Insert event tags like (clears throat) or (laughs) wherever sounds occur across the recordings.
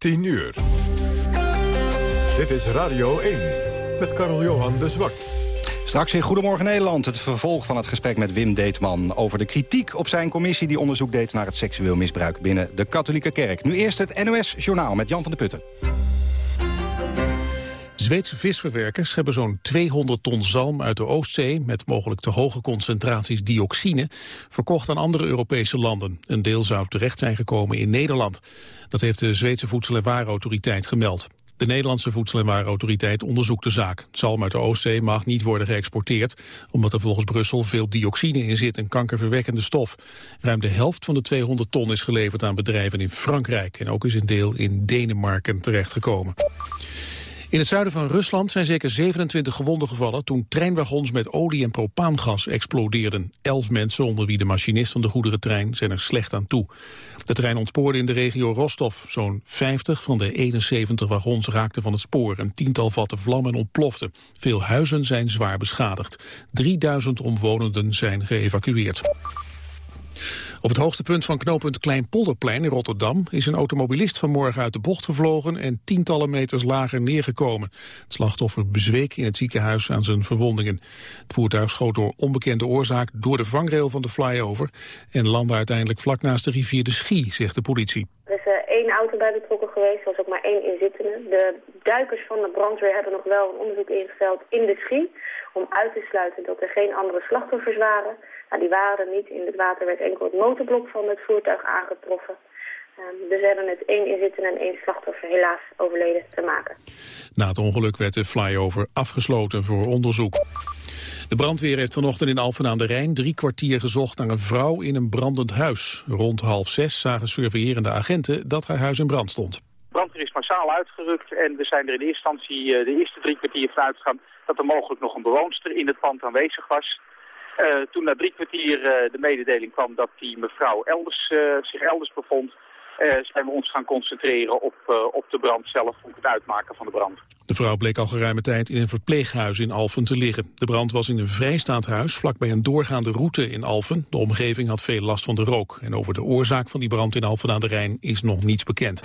10 uur. Dit is Radio 1 met Karel Johan de Zwart. Straks in Goedemorgen Nederland het vervolg van het gesprek met Wim Deetman... over de kritiek op zijn commissie die onderzoek deed naar het seksueel misbruik binnen de katholieke kerk. Nu eerst het NOS Journaal met Jan van der Putten. Zweedse visverwerkers hebben zo'n 200 ton zalm uit de Oostzee... met mogelijk te hoge concentraties dioxine... verkocht aan andere Europese landen. Een deel zou terecht zijn gekomen in Nederland. Dat heeft de Zweedse Voedsel- en Warenautoriteit gemeld. De Nederlandse Voedsel- en Warenautoriteit onderzoekt de zaak. Zalm uit de Oostzee mag niet worden geëxporteerd... omdat er volgens Brussel veel dioxine in zit, een kankerverwekkende stof. Ruim de helft van de 200 ton is geleverd aan bedrijven in Frankrijk... en ook is een deel in Denemarken terechtgekomen. In het zuiden van Rusland zijn zeker 27 gewonden gevallen... toen treinwagons met olie en propaangas explodeerden. Elf mensen, onder wie de machinist van de goederentrein, zijn er slecht aan toe. De trein ontspoorde in de regio Rostov. Zo'n 50 van de 71 wagons raakten van het spoor. Een tiental vatten vlam en ontplofte. Veel huizen zijn zwaar beschadigd. 3000 omwonenden zijn geëvacueerd. Op het hoogste punt van knooppunt Kleinpolderplein in Rotterdam is een automobilist vanmorgen uit de bocht gevlogen en tientallen meters lager neergekomen. Het slachtoffer bezweek in het ziekenhuis aan zijn verwondingen. Het voertuig schoot door onbekende oorzaak door de vangrail van de flyover en landde uiteindelijk vlak naast de rivier de Schie, zegt de politie. Er is uh, één auto bij betrokken geweest, was ook maar één inzittende. De duikers van de brandweer hebben nog wel een onderzoek ingesteld in de Schie om uit te sluiten dat er geen andere slachtoffers waren. Nou, die waren er niet. In het water werd enkel het motorblok van het voertuig aangetroffen. Um, dus we hebben het één inzittende en één slachtoffer helaas overleden te maken. Na het ongeluk werd de flyover afgesloten voor onderzoek. De brandweer heeft vanochtend in Alphen aan de Rijn drie kwartier gezocht naar een vrouw in een brandend huis. Rond half zes zagen surveillerende agenten dat haar huis in brand stond. De brandweer is massaal uitgerukt en we zijn er in de eerste instantie eh, de eerste drie kwartier van uitgegaan dat er mogelijk nog een bewoonster in het pand aanwezig was. Uh, toen na drie kwartier uh, de mededeling kwam dat die mevrouw elders, uh, zich elders bevond... zijn we ons gaan concentreren op, op de brand zelf, op het uitmaken van de brand. De vrouw bleek al geruime tijd in een verpleeghuis in Alphen te liggen. De brand was in een vrijstaand huis vlakbij een doorgaande route in Alphen. De omgeving had veel last van de rook. En over de oorzaak van die brand in Alphen aan de Rijn is nog niets bekend.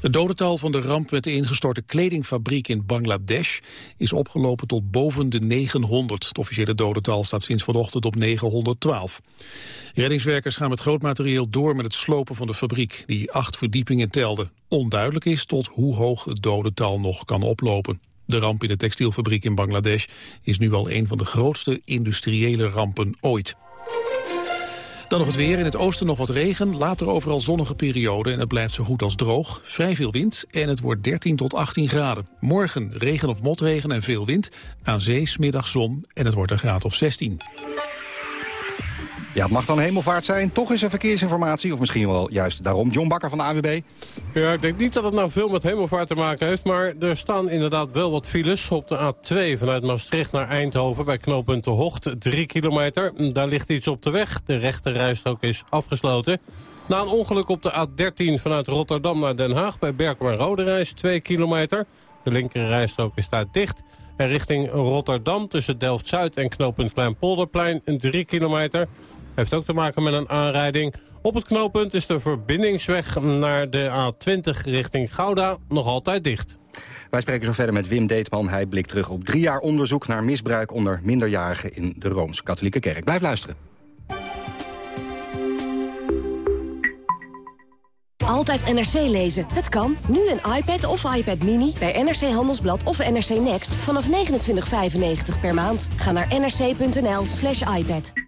Het dodental van de ramp met de ingestorte kledingfabriek in Bangladesh is opgelopen tot boven de 900. Het officiële dodental staat sinds vanochtend op 912. Reddingswerkers gaan met groot materieel door met het slopen van de fabriek, die acht verdiepingen telde. Onduidelijk is tot hoe hoog het dodental nog kan oplopen. De ramp in de textielfabriek in Bangladesh is nu al een van de grootste industriële rampen ooit. Dan nog het weer. In het oosten nog wat regen. Later overal zonnige periode en het blijft zo goed als droog. Vrij veel wind en het wordt 13 tot 18 graden. Morgen regen of motregen en veel wind. Aan zee smiddag zon en het wordt een graad of 16. Ja, het mag dan hemelvaart zijn. Toch is er verkeersinformatie, of misschien wel juist daarom. John Bakker van de AWB. Ja, ik denk niet dat het nou veel met hemelvaart te maken heeft... maar er staan inderdaad wel wat files op de A2 vanuit Maastricht naar Eindhoven... bij knooppunt De Hocht, 3 kilometer. Daar ligt iets op de weg. De rechte rijstrook is afgesloten. Na een ongeluk op de A13 vanuit Rotterdam naar Den Haag... bij Berkel en Roderijs, 2 kilometer. De linker rijstrook is daar dicht... En richting Rotterdam tussen Delft-Zuid en knooppunt Kleinpolderplein, 3 kilometer... Heeft ook te maken met een aanrijding. Op het knooppunt is de verbindingsweg naar de A20 richting Gouda nog altijd dicht. Wij spreken zo verder met Wim Deetman. Hij blikt terug op drie jaar onderzoek naar misbruik onder minderjarigen in de Rooms-Katholieke Kerk. Blijf luisteren. Altijd NRC lezen. Het kan. Nu een iPad of iPad Mini bij NRC Handelsblad of NRC Next vanaf 29,95 per maand. Ga naar nrc.nl slash iPad.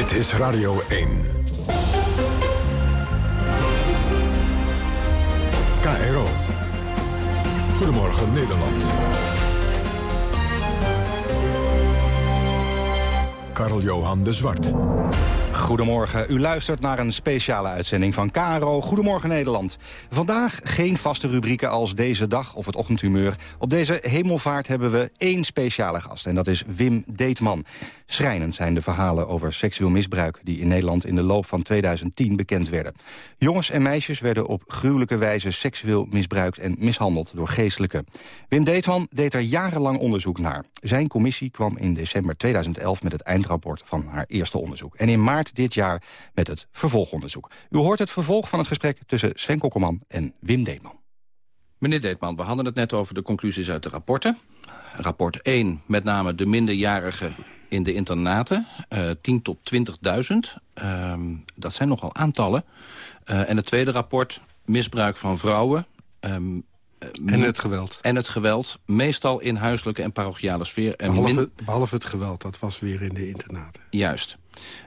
Dit is Radio 1. KRO. Goedemorgen Nederland. Karl-Johan de Zwart. Goedemorgen, u luistert naar een speciale uitzending van KRO Goedemorgen Nederland. Vandaag geen vaste rubrieken als Deze Dag of het Ochtendhumeur. Op deze hemelvaart hebben we één speciale gast en dat is Wim Deetman. Schrijnend zijn de verhalen over seksueel misbruik... die in Nederland in de loop van 2010 bekend werden. Jongens en meisjes werden op gruwelijke wijze seksueel misbruikt... en mishandeld door geestelijken. Wim Deetman deed er jarenlang onderzoek naar. Zijn commissie kwam in december 2011 met het eindrapport van haar eerste onderzoek. En in maart dit jaar met het vervolgonderzoek. U hoort het vervolg van het gesprek tussen Sven Kokkelman en Wim Deetman. Meneer Deetman, we hadden het net over de conclusies uit de rapporten. Rapport 1, met name de minderjarigen in de internaten. Uh, 10 tot 20.000. Uh, dat zijn nogal aantallen. Uh, en het tweede rapport, misbruik van vrouwen. Um, en het geweld. En het geweld, meestal in huiselijke en parochiale sfeer. En behalve, behalve het geweld, dat was weer in de internaten. Juist.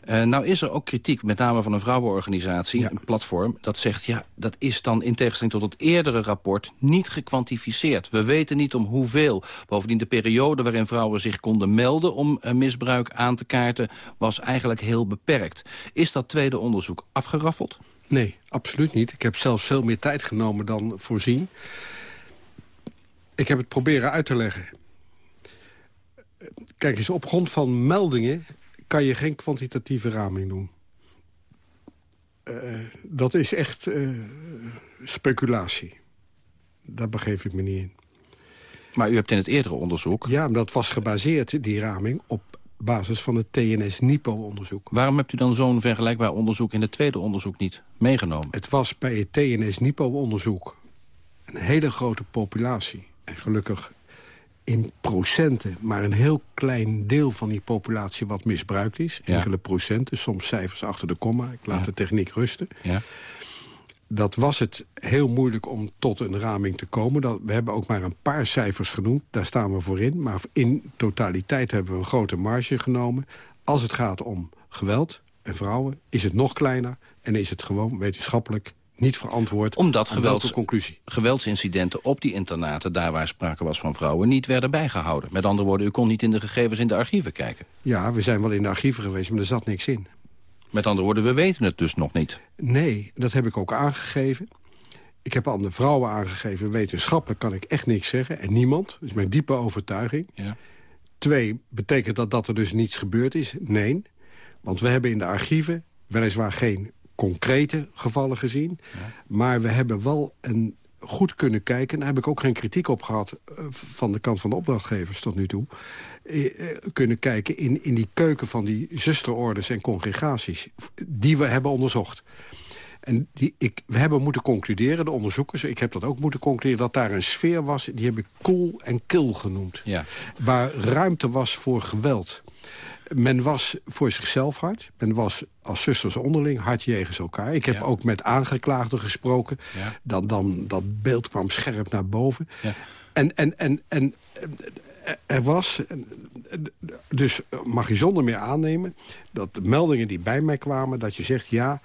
Uh, nou is er ook kritiek, met name van een vrouwenorganisatie, ja. een platform... dat zegt, ja, dat is dan in tegenstelling tot het eerdere rapport niet gekwantificeerd. We weten niet om hoeveel. Bovendien de periode waarin vrouwen zich konden melden... om uh, misbruik aan te kaarten, was eigenlijk heel beperkt. Is dat tweede onderzoek afgeraffeld? Nee, absoluut niet. Ik heb zelfs veel meer tijd genomen dan voorzien. Ik heb het proberen uit te leggen. Kijk eens, op grond van meldingen kan je geen kwantitatieve raming doen. Uh, dat is echt uh, speculatie. Daar begeef ik me niet in. Maar u hebt in het eerdere onderzoek... Ja, dat was gebaseerd, die raming, op basis van het TNS-NIPO-onderzoek. Waarom hebt u dan zo'n vergelijkbaar onderzoek in het tweede onderzoek niet meegenomen? Het was bij het TNS-NIPO-onderzoek een hele grote populatie. En gelukkig in procenten, maar een heel klein deel van die populatie wat misbruikt is. Ja. Enkele procenten, soms cijfers achter de komma. Ik laat ja. de techniek rusten. Ja. Dat was het heel moeilijk om tot een raming te komen. Dat, we hebben ook maar een paar cijfers genoemd, daar staan we voor in. Maar in totaliteit hebben we een grote marge genomen. Als het gaat om geweld en vrouwen, is het nog kleiner... en is het gewoon wetenschappelijk niet verantwoord Omdat gewelds, conclusie. geweldsincidenten op die internaten... daar waar sprake was van vrouwen, niet werden bijgehouden. Met andere woorden, u kon niet in de gegevens in de archieven kijken. Ja, we zijn wel in de archieven geweest, maar er zat niks in. Met andere woorden, we weten het dus nog niet. Nee, dat heb ik ook aangegeven. Ik heb aan de vrouwen aangegeven, wetenschappelijk kan ik echt niks zeggen. En niemand, dat is mijn diepe overtuiging. Ja. Twee, betekent dat dat er dus niets gebeurd is? Nee, want we hebben in de archieven weliswaar geen concrete gevallen gezien. Ja. Maar we hebben wel een goed kunnen kijken... daar heb ik ook geen kritiek op gehad uh, van de kant van de opdrachtgevers tot nu toe... Uh, kunnen kijken in, in die keuken van die zusterordes en congregaties... die we hebben onderzocht. En die, ik, we hebben moeten concluderen, de onderzoekers... ik heb dat ook moeten concluderen, dat daar een sfeer was... die heb ik cool en kil genoemd. Ja. Waar ruimte was voor geweld men was voor zichzelf hard. Men was als zusters onderling hard jegens elkaar. Ik heb Ja. ook met aangeklaagden gesproken. Ja. Dan, dan, dat beeld kwam scherp naar boven. Ja. En, en, en, en eh, er was, dus mag je zonder meer aannemen... dat de meldingen die bij mij kwamen, dat je zegt... ja,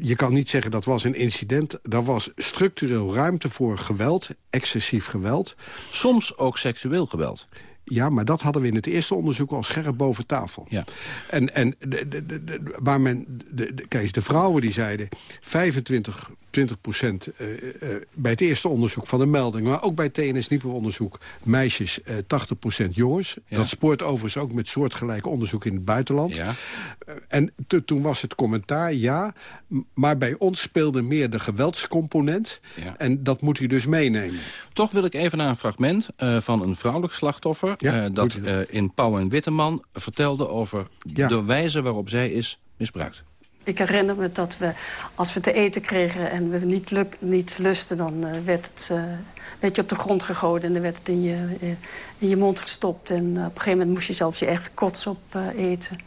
je kan niet zeggen dat was een incident. Er was structureel ruimte voor geweld, excessief geweld. Soms ook seksueel geweld. Ja, maar dat hadden we in het eerste onderzoek al scherp boven tafel. Ja. En, en de, de, de, waar men, de, de, kijk, de vrouwen die zeiden 25 20 procent eh, eh, bij het eerste onderzoek van de melding... maar ook bij het TNS-NIPO-onderzoek meisjes eh 80 procent jongens. Ja. Dat spoort overigens ook met soortgelijke onderzoek in het buitenland. Ja. Eh, En toen was het commentaar, ja, maar bij ons speelde meer de geweldscomponent. Ja. En dat moet u dus meenemen. Toch wil ik even naar een fragment eh, van een vrouwelijk slachtoffer... Eh, dat eh, in Pauw en Witteman vertelde over de wijze waarop zij is misbruikt. Ik herinner me dat we, als we te eten kregen en we niet, luk, niet lusten... dan eh, werd het eh, werd je op de grond gegooid en dan werd het in je, eh, in je mond gestopt. En op een gegeven moment moest je zelfs je eigen kots op eten.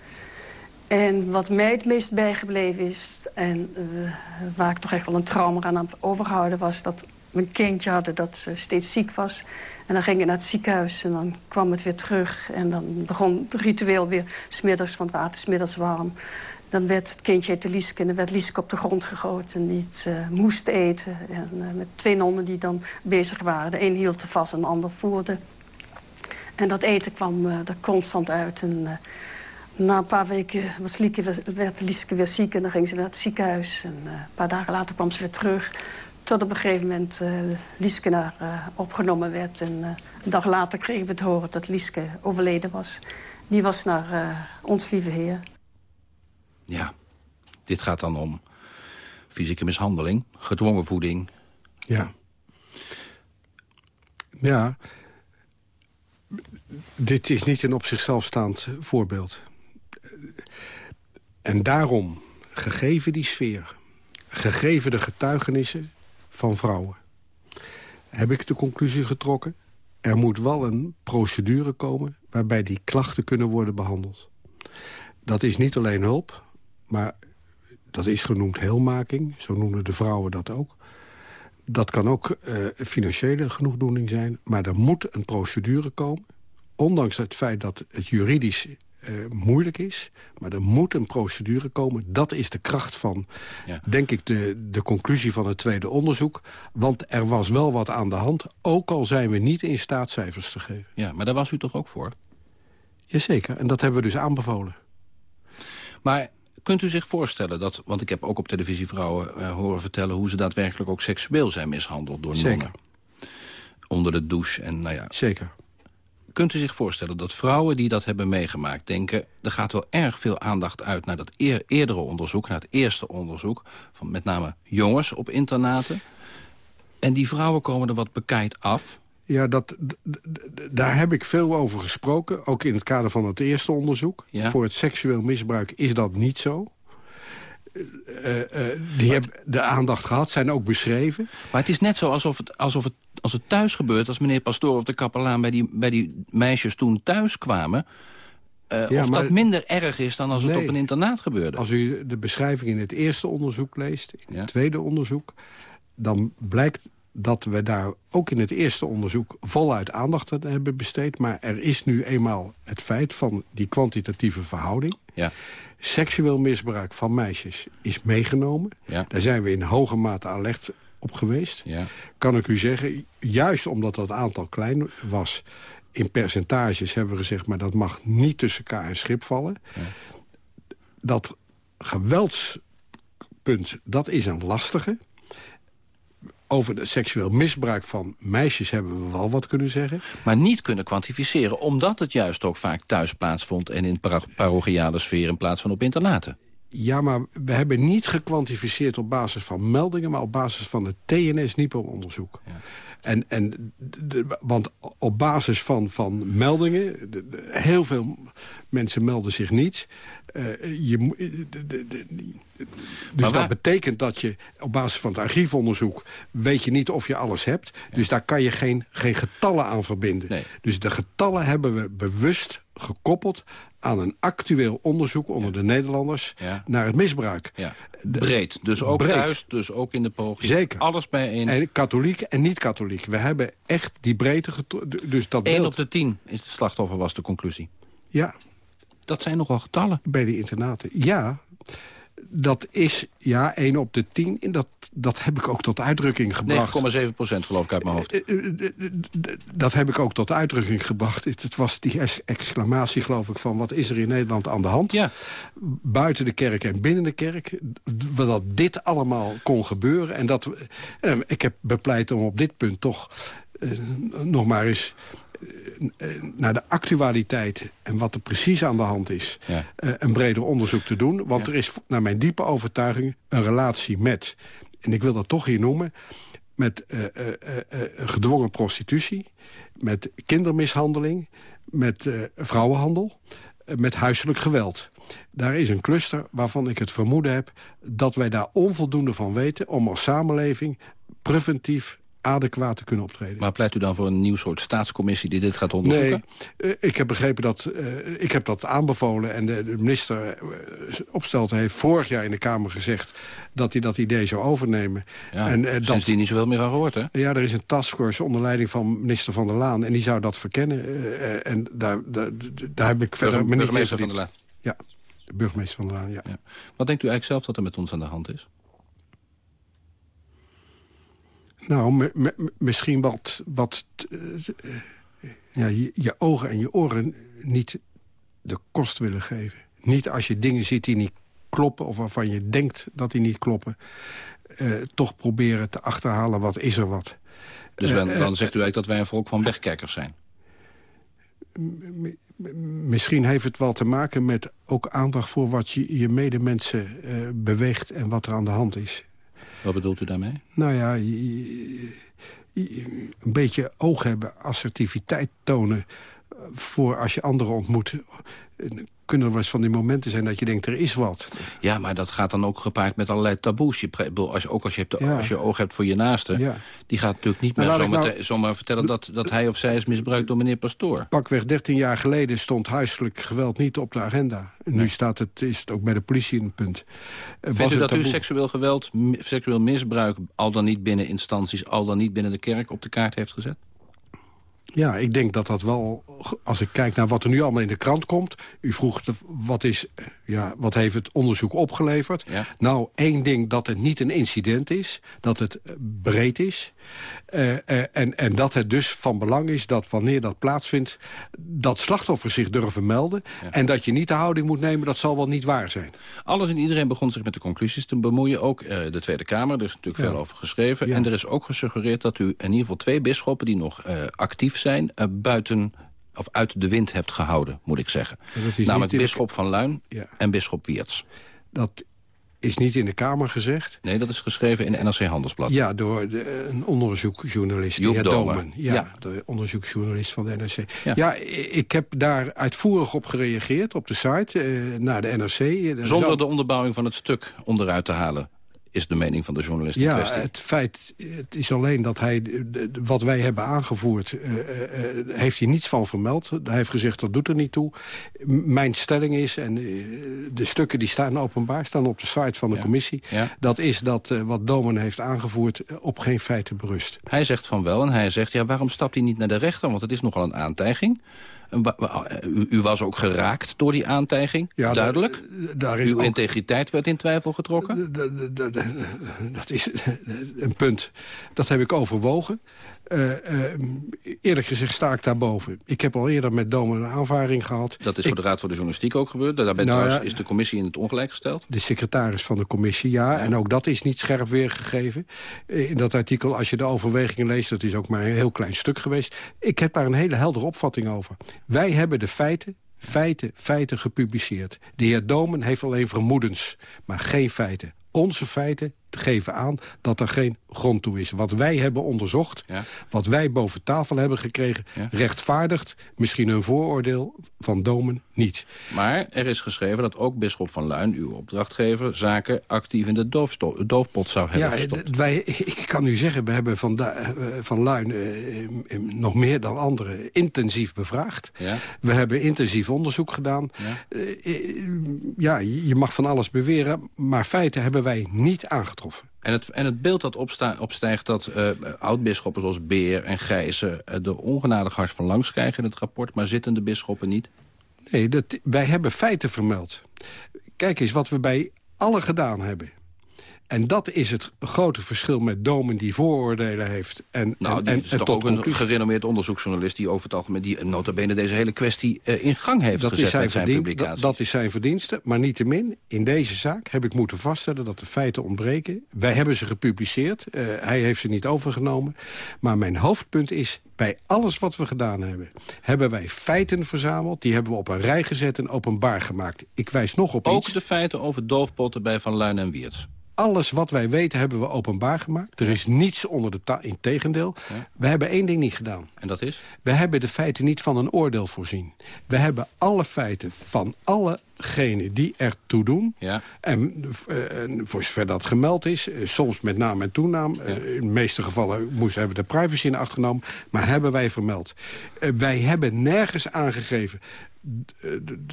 En wat mij het meest bijgebleven is... en waar ik toch echt wel een trauma aan heb overgehouden... was dat een kindje hadden dat steeds ziek was. En dan ging je naar het ziekenhuis en dan kwam het weer terug. En dan begon het ritueel weer smiddags, want het water is middags warm. Dan werd het kindje heette Lieske en dan werd Lieske op de grond gegooid... en niet uh, moest eten. En uh, met twee nonnen die dan bezig waren. De een hield te vast en de ander voerde. En dat eten kwam uh, er constant uit. En, na een paar weken was werd Lieske weer ziek en dan ging ze naar het ziekenhuis. En een paar dagen later kwam ze weer terug. Tot op een gegeven moment Lieske naar opgenomen werd. En een dag later kregen we te horen dat Lieske overleden was. Die was naar ons lieve heer. Ja, dit gaat dan om fysieke mishandeling, gedwongen voeding. Ja. Ja. Dit is niet een op zichzelf staand voorbeeld. En daarom, gegeven die sfeer... gegeven de getuigenissen van vrouwen... heb ik de conclusie getrokken... er moet wel een procedure komen... waarbij die klachten kunnen worden behandeld. Dat is niet alleen hulp, maar dat is genoemd heelmaking. Zo noemen de vrouwen dat ook. Dat kan ook uh, financiële genoegdoening zijn. Maar er moet een procedure komen. Ondanks het feit dat het juridisch uh, moeilijk is. Maar er moet een procedure komen. Dat is de kracht van, ja. denk ik, de, de conclusie van het tweede onderzoek. Want er was wel wat aan de hand. Ook al zijn we niet in staat cijfers te geven. Ja, maar daar was u toch ook voor? Jazeker, en dat hebben we dus aanbevolen. Maar kunt u zich voorstellen dat... want ik heb ook op televisie vrouwen uh, horen vertellen... hoe ze daadwerkelijk ook seksueel zijn mishandeld door Zeker. nonnen. Onder de douche en nou ja... Zeker. Kunt u zich voorstellen dat vrouwen die dat hebben meegemaakt denken... er gaat wel erg veel aandacht uit naar dat eer, eerdere onderzoek... naar het eerste onderzoek van met name jongens op internaten. En die vrouwen komen er wat bekijkt af... Ja, dat, daar heb ik veel over gesproken. Ook in het kader van het eerste onderzoek. Ja. Voor het seksueel misbruik is dat niet zo. Uh, uh, die hebben de aandacht gehad, zijn ook beschreven. Maar het is net zo alsof het, alsof het, als het thuis gebeurt... als meneer Pastoor of de kapelaan bij die, bij die meisjes toen thuis kwamen... Uh, ja, of dat minder erg is dan als nee, het op een internaat gebeurde. Als u de beschrijving in het eerste onderzoek leest, in ja. het tweede onderzoek... dan blijkt dat we daar ook in het eerste onderzoek voluit aandacht aan hebben besteed. Maar er is nu eenmaal het feit van die kwantitatieve verhouding. Ja. Seksueel misbruik van meisjes is meegenomen. Ja. Daar zijn we in hoge mate alert op geweest. Ja. Kan ik u zeggen, juist omdat dat aantal klein was... in percentages hebben we gezegd, maar dat mag niet tussen elkaar en schip vallen. Dat geweldspunt, dat is een lastige over het seksueel misbruik van meisjes hebben we wel wat kunnen zeggen. Maar niet kunnen kwantificeren, omdat het juist ook vaak thuis plaatsvond... en in par parochiale sfeer in plaats van op internaten. Ja, maar we hebben niet gekwantificeerd op basis van meldingen... maar op basis van het TNS-NIPO-onderzoek. Ja. En, en de, want op basis van, van meldingen... De, de, heel veel mensen melden zich niet... Uh, je, de, dus dat betekent dat je op basis van het archiefonderzoek... weet je niet of je alles hebt. Ja. Dus daar kan je geen, geen getallen aan verbinden. Nee. Dus de getallen hebben we bewust gekoppeld aan een actueel onderzoek onder de Nederlanders... Ja. naar het misbruik. Ja. Breed, dus ook Breed. thuis, dus ook in de parochie. Zeker. Alles bijeen. En katholiek en niet-katholiek. We hebben echt die breedte... Dus dat 1 beeld. op de 10 is de slachtoffer, was de conclusie. Ja. Dat zijn nogal getallen. Bij de internaten, ja. Dat is, ja, 1 op de 10. En dat, dat heb ik ook tot uitdrukking gebracht. 9,7 procent geloof ik uit mijn hoofd. Dat heb ik ook tot uitdrukking gebracht. Het was die exclamatie, geloof ik, van wat is er in Nederland aan de hand? Ja. Buiten de kerk en binnen de kerk. Dat dit allemaal kon gebeuren. En dat, ik heb bepleit om op dit punt toch nog maar eens naar de actualiteit en wat er precies aan de hand is... Ja. Uh, een breder onderzoek te doen. Want ja. er is naar mijn diepe overtuiging een relatie met... en ik wil dat toch hier noemen... met uh, uh, gedwongen prostitutie, met kindermishandeling... met vrouwenhandel, met huiselijk geweld. Daar is een cluster waarvan ik het vermoeden heb... dat wij daar onvoldoende van weten om als samenleving preventief adequaat te kunnen optreden. Maar pleit u dan voor een nieuw soort staatscommissie die dit gaat onderzoeken? Nee, ik heb begrepen dat... ik heb dat aanbevolen en de, de minister Opstelten heeft vorig jaar in de Kamer gezegd... dat hij dat idee zou overnemen. Ja, en, uh, dat, niet zoveel meer aan gehoord, hè? Ja, er is een taskforce onder leiding van minister Van der Laan... en die zou dat verkennen. Uh, en daar, daar, daar heb ik verder... Burgemeester, burgemeester Van der Laan. Ja, de burgemeester Van der Laan, ja. ja. Wat denkt u eigenlijk zelf dat er met ons aan de hand is? Nou, misschien wat, wat uh, ja, je, je, ogen en je oren niet de kost willen geven. Niet als je dingen ziet die niet kloppen of waarvan je denkt dat die niet kloppen... Uh, toch proberen te achterhalen wat is er wat. Dus dan, uh, dan zegt u eigenlijk dat wij een volk van wegkijkers zijn? Misschien heeft het wel te maken met ook aandacht voor wat je, je medemensen beweegt... en wat er aan de hand is. Wat bedoelt u daarmee? Nou ja, een beetje oog hebben, assertiviteit tonen... voor als je anderen ontmoet kunnen er wel eens van die momenten zijn dat je denkt, er is wat. Ja, maar dat gaat dan ook gepaard met allerlei taboes. Je, als je, ook als je, hebt, ja. als je oog hebt voor je naaste... Ja. die gaat natuurlijk niet meer zomaar, nou, zomaar vertellen... Dat, dat hij of zij is misbruikt door meneer Pastoor. Pakweg 13 jaar geleden stond huiselijk geweld niet op de agenda. Nee. Nu staat het, is het ook bij de politie in het punt. Vindt Was u dat u seksueel geweld, seksueel misbruik... al dan niet binnen instanties, al dan niet binnen de kerk... op de kaart heeft gezet? Ja, ik denk dat dat wel, als ik kijk naar wat er nu allemaal in de krant komt... u vroeg wat, is, ja, wat heeft het onderzoek opgeleverd? Ja. Nou, één ding, dat het niet een incident is, dat het breed is... Uh, uh, en, en dat het dus van belang is dat wanneer dat plaatsvindt... dat slachtoffers zich durven melden... Ja. en dat je niet de houding moet nemen, dat zal wel niet waar zijn. Alles en iedereen begon zich met de conclusies te bemoeien. Ook uh, de Tweede Kamer, er is natuurlijk ja. veel over geschreven. En er is ook gesuggereerd dat u in ieder geval twee bisschoppen... die nog actief zijn, buiten of uit de wind hebt gehouden, moet ik zeggen. Namelijk bisschop Van Luin ja. en bisschop Wiertz. Dat is niet in de Kamer gezegd. Nee, dat is geschreven in de NRC Handelsblad. Ja, door de, een onderzoekjournalist, de heer Domen. Domen. Ja, ja, de onderzoeksjournalist van de NRC. Ja. ja. ik heb daar uitvoerig op gereageerd op de site, eh, naar de NRC. Zonder de onderbouwing van het stuk onderuit te halen is de mening van de journalist ja, kwestie. het feit, het is alleen dat hij, wat wij hebben aangevoerd, uh, uh, heeft hij niets van vermeld. Hij heeft gezegd, dat doet er niet toe. M mijn stelling is, en uh, de stukken die staan openbaar, staan op de site van de ja. commissie. Ja. Dat is dat wat Domen heeft aangevoerd op geen feiten berust. Hij zegt van wel en hij zegt, ja, waarom stapt hij niet naar de rechter? Want het is nogal een aantijging. U, u, was ook geraakt door die aantijging, ja, duidelijk. Daar is Uw ook... integriteit werd in twijfel getrokken? Dat is een punt. Dat heb ik overwogen. Uh, uh, eerlijk gezegd sta ik daarboven. Ik heb al eerder met Domen een aanvaring gehad. Dat is ik... voor de Raad voor de Journalistiek ook gebeurd. Daar bent nou, is de commissie in het ongelijk gesteld? De secretaris van de commissie, ja. ja. En ook dat is niet scherp weergegeven. In dat artikel, als je de overwegingen leest... dat is ook maar een heel klein stuk geweest. Ik heb daar een hele heldere opvatting over. Wij hebben de feiten feiten, feiten gepubliceerd. De heer Domen heeft alleen vermoedens, maar geen feiten. Onze feiten geven aan dat er geen grond toe is. Wat wij hebben onderzocht, ja. wat wij boven tafel hebben gekregen... Ja. rechtvaardigt misschien een vooroordeel van Domen niet. Maar er is geschreven dat ook Bisschop van Luin, uw opdrachtgever... zaken actief in de doofpot zou hebben ja, gestopt. Wij, (laughs) ik kan u zeggen, we hebben Van, uh, van Luin uh, nog meer dan anderen intensief bevraagd. Ja. We hebben intensief onderzoek gedaan. Ja. Ja, je mag van alles beweren, maar feiten hebben wij niet aangetroffen. En het, en het beeld dat opsta, opstijgt dat uh, oud-bisschoppen zoals Beer en Gijzen... Uh, de ongenadig hart van langs krijgen in het rapport... maar zittende bisschoppen niet? Nee, dat, wij hebben feiten vermeld. Kijk eens wat we bij alle gedaan hebben. En dat is het grote verschil met Domen die vooroordelen heeft. En, nou, en, die is en, toch ook een gerenommeerd onderzoeksjournalist... die over het algemeen die nota bene deze hele kwestie uh, in gang heeft dat gezet is zijn met zijn verdien, publicaties. Dat, dat, is zijn verdienste, maar niettemin, in deze zaak heb ik moeten vaststellen dat de feiten ontbreken. Wij hebben ze gepubliceerd, uh, hij heeft ze niet overgenomen. Maar mijn hoofdpunt is, bij alles wat we gedaan hebben... hebben wij feiten verzameld, die hebben we op een rij gezet en openbaar gemaakt. Ik wijs nog op Ook iets. de feiten over doofpotten bij Van Luin en Wiertz? Alles wat wij weten hebben we openbaar gemaakt. Er is niets onder de ta in tegendeel. We hebben één ding niet gedaan. En dat is? We hebben de feiten niet van een oordeel voorzien. We hebben alle feiten van allegenen die ertoe doen. Ja. En uh, voor zover dat gemeld is, uh, soms met naam en toenaam. Ja. Uh, in de meeste gevallen moesten, hebben we de privacy in acht genomen. Maar hebben wij vermeld. wij hebben nergens aangegeven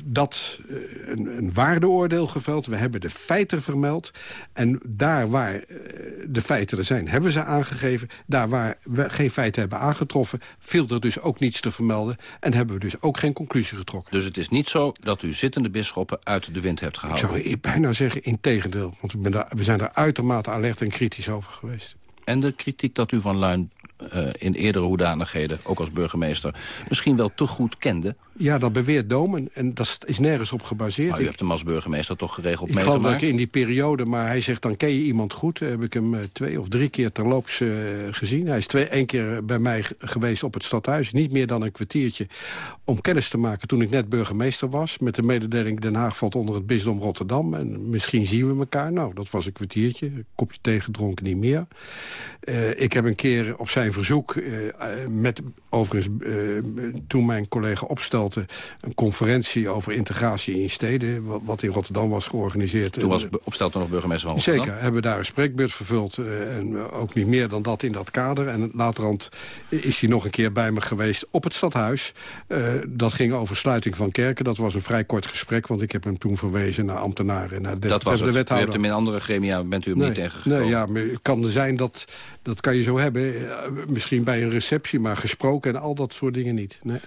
dat een, een waardeoordeel geveld. We hebben de feiten vermeld. En daar waar de feiten er zijn, hebben we ze aangegeven. Daar waar we geen feiten hebben aangetroffen... viel er dus ook niets te vermelden. En hebben we dus ook geen conclusie getrokken. Dus het is niet zo dat u zittende bisschoppen uit de wind hebt gehouden? Ik zou bijna zeggen in tegendeel. Want we zijn daar uitermate alert en kritisch over geweest. En de kritiek dat u van Luin uh, in eerdere hoedanigheden, ook als burgemeester... misschien wel te goed kende? Ja, dat beweert Domen en dat is nergens op gebaseerd. Maar u hebt hem als burgemeester toch geregeld ik meegemaakt? Ik geloof dat ik in die periode, maar hij zegt dan ken je iemand goed. Heb ik hem uh, twee of drie keer terloops uh, gezien. Hij is twee, één keer bij mij geweest op het stadhuis. Niet meer dan een kwartiertje om kennis te maken toen ik net burgemeester was. Met de mededeling Den Haag valt onder het bisdom Rotterdam. En misschien zien we elkaar. Nou, dat was een kwartiertje. Een kopje thee gedronken, niet meer. Uh, ik heb een keer op zijn verzoek, uh, met overigens toen mijn collega opstelte... een conferentie over integratie in steden, wat, in Rotterdam was georganiseerd. Toen was opstelte nog burgemeester van Rotterdam? Zeker, hebben we daar een spreekbeurt vervuld. en ook niet meer dan dat in dat kader. En laterhand is hij nog een keer bij me geweest op het stadhuis. dat ging over sluiting van kerken. Dat was een vrij kort gesprek, want ik heb hem toen verwezen naar ambtenaren. Naar de, dat was de wethouder. U hebt hem in andere gremia, bent u hem nee, niet tegengekomen? Nee, ja, maar het kan er zijn dat, dat kan je zo hebben. Misschien bij een receptie, maar gesproken en al dat soort dingen niet. Nee.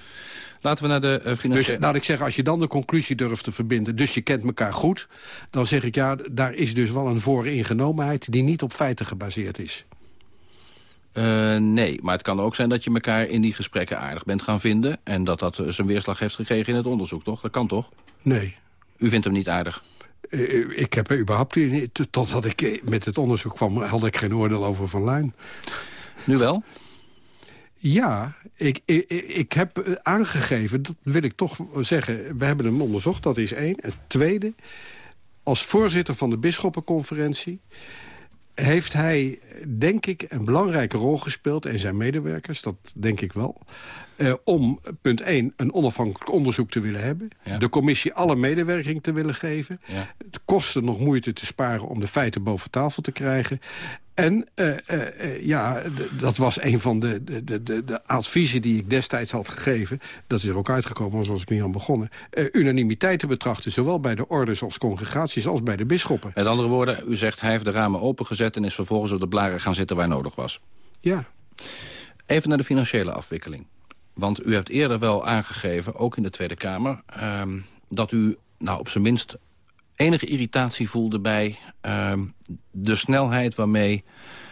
Laten we naar de uh, financiële... Dus laat ik zeggen, als je dan de conclusie durft te verbinden... dus je kent elkaar goed, dan zeg ik ja, daar is dus wel een vooringenomenheid... die niet op feiten gebaseerd is. Uh, nee, maar het kan ook zijn dat je elkaar in die gesprekken aardig bent gaan vinden... en dat dat zijn weerslag heeft gekregen in het onderzoek, toch? Dat kan toch? Nee. U vindt hem niet aardig? Uh, ik heb er überhaupt niet... Totdat ik met het onderzoek kwam, had ik geen oordeel over Van Luin. Nu wel? Ja, ik, ik, ik heb aangegeven, dat wil ik toch zeggen... we hebben hem onderzocht, dat is één. Het tweede, als voorzitter van de bisschoppenconferentie... heeft hij, denk ik, een belangrijke rol gespeeld... en zijn medewerkers, dat denk ik wel... Uh, om, punt 1, een onafhankelijk onderzoek te willen hebben. Ja. De commissie alle medewerking te willen geven. Ja. Het kostte nog moeite te sparen om de feiten boven tafel te krijgen. En uh, uh, ja, dat was een van de, de, de, de adviezen die ik destijds had gegeven. Dat is er ook uitgekomen, zoals ik niet aan begonnen. Uh, unanimiteit te betrachten, zowel bij de orders als congregaties als bij de bisschoppen. Met andere woorden, u zegt hij heeft de ramen opengezet... en is vervolgens op de blaren gaan zitten waar nodig was. Ja. Even naar de financiële afwikkeling. Want u hebt eerder wel aangegeven, ook in de Tweede Kamer... Uh, dat u nou, op zijn minst enige irritatie voelde bij uh, de snelheid waarmee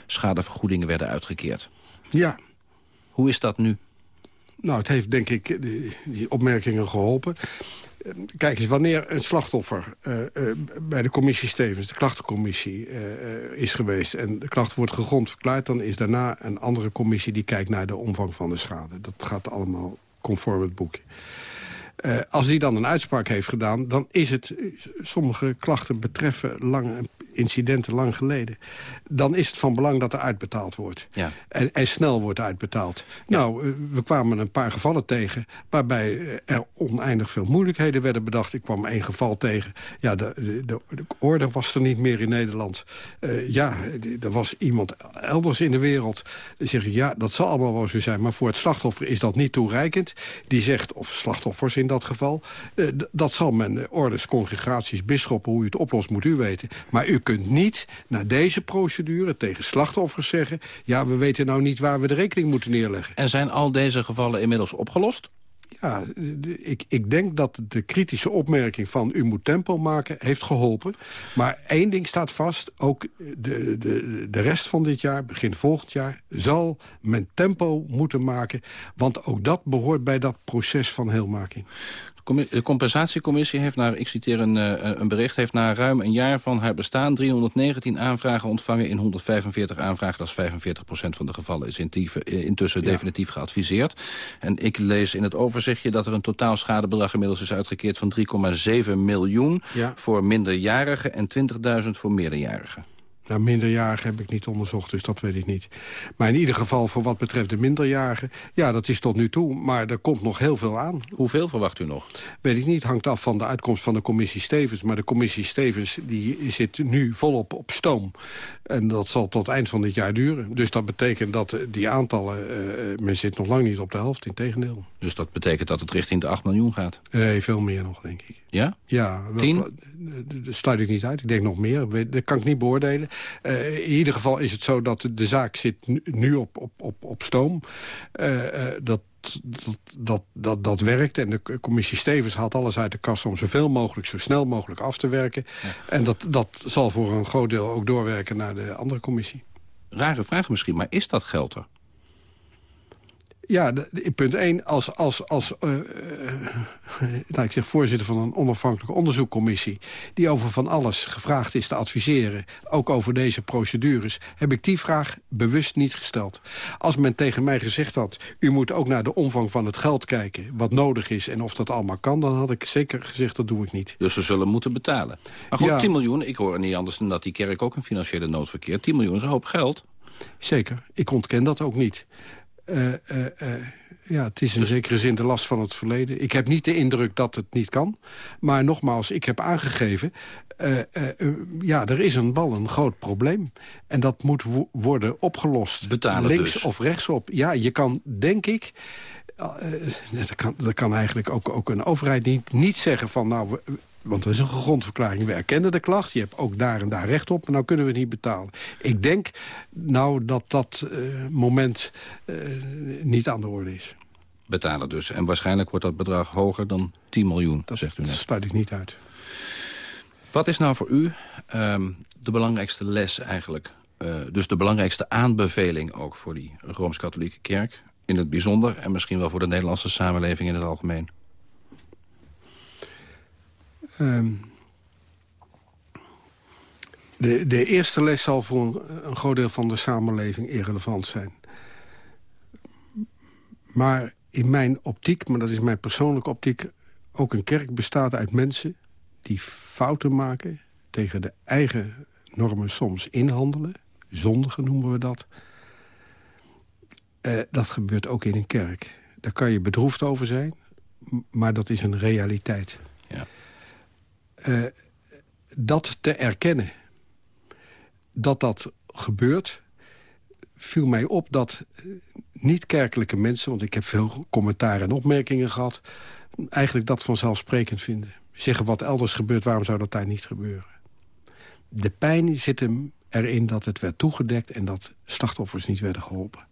schadevergoedingen werden uitgekeerd. Ja. Hoe is dat nu? Nou, het heeft denk ik die, die opmerkingen geholpen. Kijk eens, wanneer een slachtoffer uh, uh, bij de commissie Stevens, de klachtencommissie, uh, is geweest... en de klacht wordt gegrond verklaard, dan is daarna een andere commissie... die kijkt naar de omvang van de schade. Dat gaat allemaal conform het boekje. Uh, als die dan een uitspraak heeft gedaan, dan is het... sommige klachten betreffen lange incidenten lang geleden. Dan is het van belang dat er uitbetaald wordt. Ja. En, en snel wordt uitbetaald. Ja. Nou, uh, we kwamen een paar gevallen tegen... waarbij er oneindig veel moeilijkheden werden bedacht. Ik kwam één geval tegen. Ja, de, de, de, de orde was er niet meer in Nederland. Uh, ja, er was iemand elders in de wereld. Die zeggen, ja, dat zal allemaal wel zo zijn. Maar voor het slachtoffer is dat niet toereikend. Die zegt, of slachtoffers in dat geval... Uh, dat zal men, orders, congregaties, bisschoppen... hoe u het oplost, moet u weten. Maar u kunt niet naar deze procedure tegen slachtoffers zeggen... ja, we weten nou niet waar we de rekening moeten neerleggen. En zijn al deze gevallen inmiddels opgelost? Ja, ik, ik denk dat de kritische opmerking van u moet tempo maken heeft geholpen. Maar één ding staat vast, ook de, de, de rest van dit jaar, begin volgend jaar... zal men tempo moeten maken, want ook dat behoort bij dat proces van heelmaking. De compensatiecommissie heeft naar, ik citeer een, een bericht... heeft na ruim een jaar van haar bestaan 319 aanvragen ontvangen... in 145 aanvragen, dat is 45% van de gevallen... is intussen ja. definitief geadviseerd. En ik lees in het overzichtje dat er een totaal schadebedrag... inmiddels is uitgekeerd van 3,7 miljoen ja. voor minderjarigen... en 20.000 voor meerderjarigen. Nou, minderjarigen heb ik niet onderzocht, dus dat weet ik niet. Maar in ieder geval, voor wat betreft de minderjarigen... ja, dat is tot nu toe, maar er komt nog heel veel aan. Hoeveel verwacht u nog? Weet ik niet, hangt af van de uitkomst van de commissie Stevens. Maar de commissie Stevens die zit nu volop op stoom. En dat zal tot eind van dit jaar duren. Dus dat betekent dat die aantallen... Uh, men zit nog lang niet op de helft, in tegendeel. Dus dat betekent dat het richting de 8 miljoen gaat? Nee, veel meer nog, denk ik. Ja? Ja. Tien? Dat sluit ik niet uit. Ik denk nog meer. Dat kan ik niet beoordelen. Uh, in ieder geval is het zo dat de zaak zit nu op, op, op, op stoom. Uh, dat dat, dat, dat, dat werkt. En de commissie Stevens haalt alles uit de kast om zoveel mogelijk, zo snel mogelijk af te werken. En dat, dat zal voor een groot deel ook doorwerken naar de andere commissie. Rare vraag misschien, maar is dat geld er? Ja, de, punt 1, als, als, als uh, (laughs) nou, ik zeg voorzitter van een onafhankelijke onderzoekcommissie... die over van alles gevraagd is te adviseren, ook over deze procedures... heb ik die vraag bewust niet gesteld. Als men tegen mij gezegd had, u moet ook naar de omvang van het geld kijken... wat nodig is en of dat allemaal kan, dan had ik zeker gezegd, dat doe ik niet. Dus ze zullen moeten betalen. Maar goed, ja. 10 miljoen, ik hoor niet anders dan dat die kerk ook een financiële nood verkeert. 10 miljoen is een hoop geld. Zeker, ik ontken dat ook niet. Uh, uh, uh, ja, het is in zekere zin de last van het verleden. Ik heb niet de indruk dat het niet kan. Maar nogmaals, ik heb aangegeven... ja, er is een wel een groot probleem. En dat moet worden opgelost. Betalen links dus. of rechtsop. Ja, je kan, denk ik... dat, kan, dat kan eigenlijk ook, ook een overheid niet, niet zeggen van... nou, want dat is een grondverklaring. We erkennen de klacht. Je hebt ook daar en daar recht op. Maar nou kunnen we het niet betalen. Ik denk nou dat dat uh, moment uh, niet aan de orde is. Betalen dus. En waarschijnlijk wordt dat bedrag hoger dan 10 miljoen, dat zegt u net. Dat sluit ik niet uit. Wat is nou voor u um, de belangrijkste les eigenlijk? Uh, dus de belangrijkste aanbeveling ook voor die Rooms-Katholieke Kerk... in het bijzonder en misschien wel voor de Nederlandse samenleving in het algemeen? Um, de, de eerste les zal voor een, groot deel van de samenleving irrelevant zijn. Maar in mijn optiek, maar dat is mijn persoonlijke optiek... ook een kerk bestaat uit mensen die fouten maken... tegen de eigen normen soms inhandelen. Zondigen noemen we dat. Uh, dat gebeurt ook in een kerk. Daar kan je bedroefd over zijn, maar dat is een realiteit. Ja. Uh, dat te erkennen, dat dat gebeurt, viel mij op dat niet-kerkelijke mensen... want ik heb veel commentaren en opmerkingen gehad... eigenlijk dat vanzelfsprekend vinden. Zeggen wat elders gebeurt, waarom zou dat daar niet gebeuren? De pijn zit hem erin dat het werd toegedekt... en dat slachtoffers niet werden geholpen.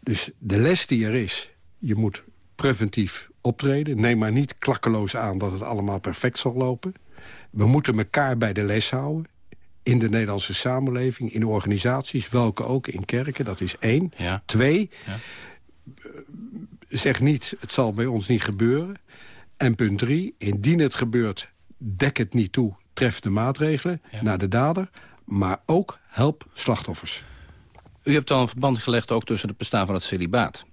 Dus de les die er is, je moet preventief optreden. Neem maar niet klakkeloos aan dat het allemaal perfect zal lopen. We moeten elkaar bij de les houden. In de Nederlandse samenleving, in organisaties, welke ook, in kerken. Dat is één. Ja. Twee, ja. zeg niet, het zal bij ons niet gebeuren. En punt drie, indien het gebeurt, dek het niet toe. Tref de maatregelen ja. naar de dader. Maar ook help slachtoffers. U hebt al een verband gelegd ook tussen het bestaan van het celibaat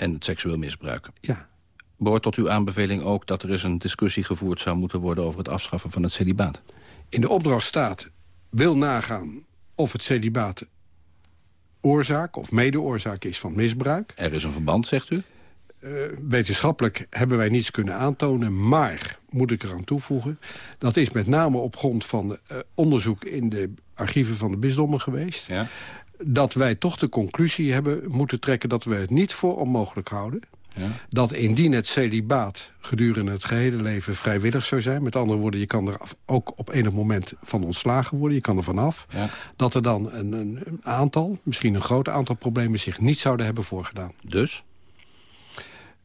en het seksueel misbruik. Ja. Behoort tot uw aanbeveling ook dat er eens een discussie gevoerd zou moeten worden over het afschaffen van het celibaat? In de opdracht staat, wil nagaan of het celibaat oorzaak of mede-oorzaak is van misbruik. Er is een verband, zegt u? Uh, wetenschappelijk hebben wij niets kunnen aantonen, maar, moet ik eraan toevoegen... dat is met name op grond van uh, onderzoek in de archieven van de bisdommen geweest... Ja. Dat wij toch de conclusie hebben moeten trekken dat we het niet voor onmogelijk houden... Ja. Dat indien het celibaat gedurende het gehele leven vrijwillig zou zijn... met andere woorden, je kan er ook op enig moment van ontslagen worden. Je kan er vanaf. Ja. Dat er dan een, een, aantal, misschien een groot aantal problemen... zich niet zouden hebben voorgedaan. Dus?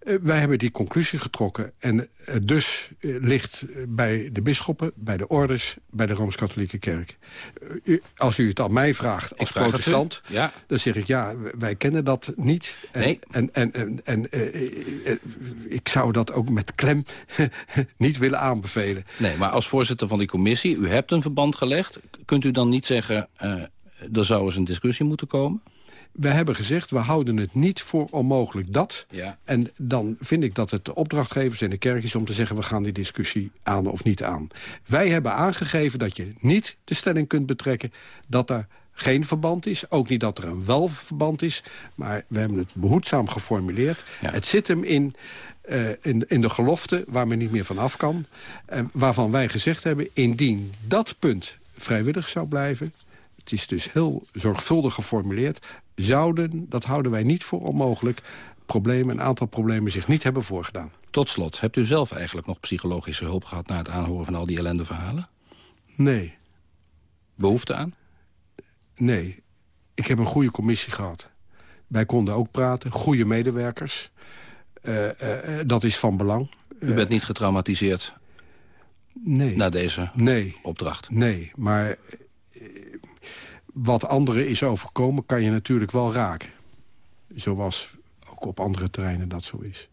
Uh, wij hebben die conclusie getrokken. En uh, dus uh, ligt bij de bisschoppen, bij de orders... bij de Rooms-Katholieke Kerk. Als u het aan mij vraagt als vraag protestant... Ja. dan zeg ik, ja, wij kennen dat niet. En, nee. En, en, en, en ik zou dat ook met klem (laughs) niet willen aanbevelen. Nee, maar als voorzitter van die commissie... u hebt een verband gelegd. Kunt u dan niet zeggen... er zou eens een discussie moeten komen? We hebben gezegd, we houden het niet voor onmogelijk dat. Ja. En dan vind ik dat het de opdrachtgevers en de kerk is om te zeggen... we gaan die discussie aan of niet aan. Wij hebben aangegeven dat je niet de stelling kunt betrekken... dat er geen verband is. Ook niet dat er een wel verband is. Maar we hebben het behoedzaam geformuleerd. Het zit hem in, uh, in, in de gelofte waar men niet meer van af kan. Uh, waarvan wij gezegd hebben, indien dat punt vrijwillig zou blijven... het is dus heel zorgvuldig geformuleerd... zouden, dat houden wij niet voor onmogelijk... problemen, een aantal problemen zich niet hebben voorgedaan. Tot slot, hebt u zelf eigenlijk nog psychologische hulp gehad... na het aanhoren van al die ellendeverhalen? Nee. Behoefte aan? Nee, ik heb een goede commissie gehad. Wij konden ook praten, goede medewerkers. Uh, uh, dat is van belang. U bent niet getraumatiseerd nee. na deze nee. opdracht? Nee, maar wat anderen is overkomen kan je natuurlijk wel raken. Zoals ook op andere terreinen dat zo is.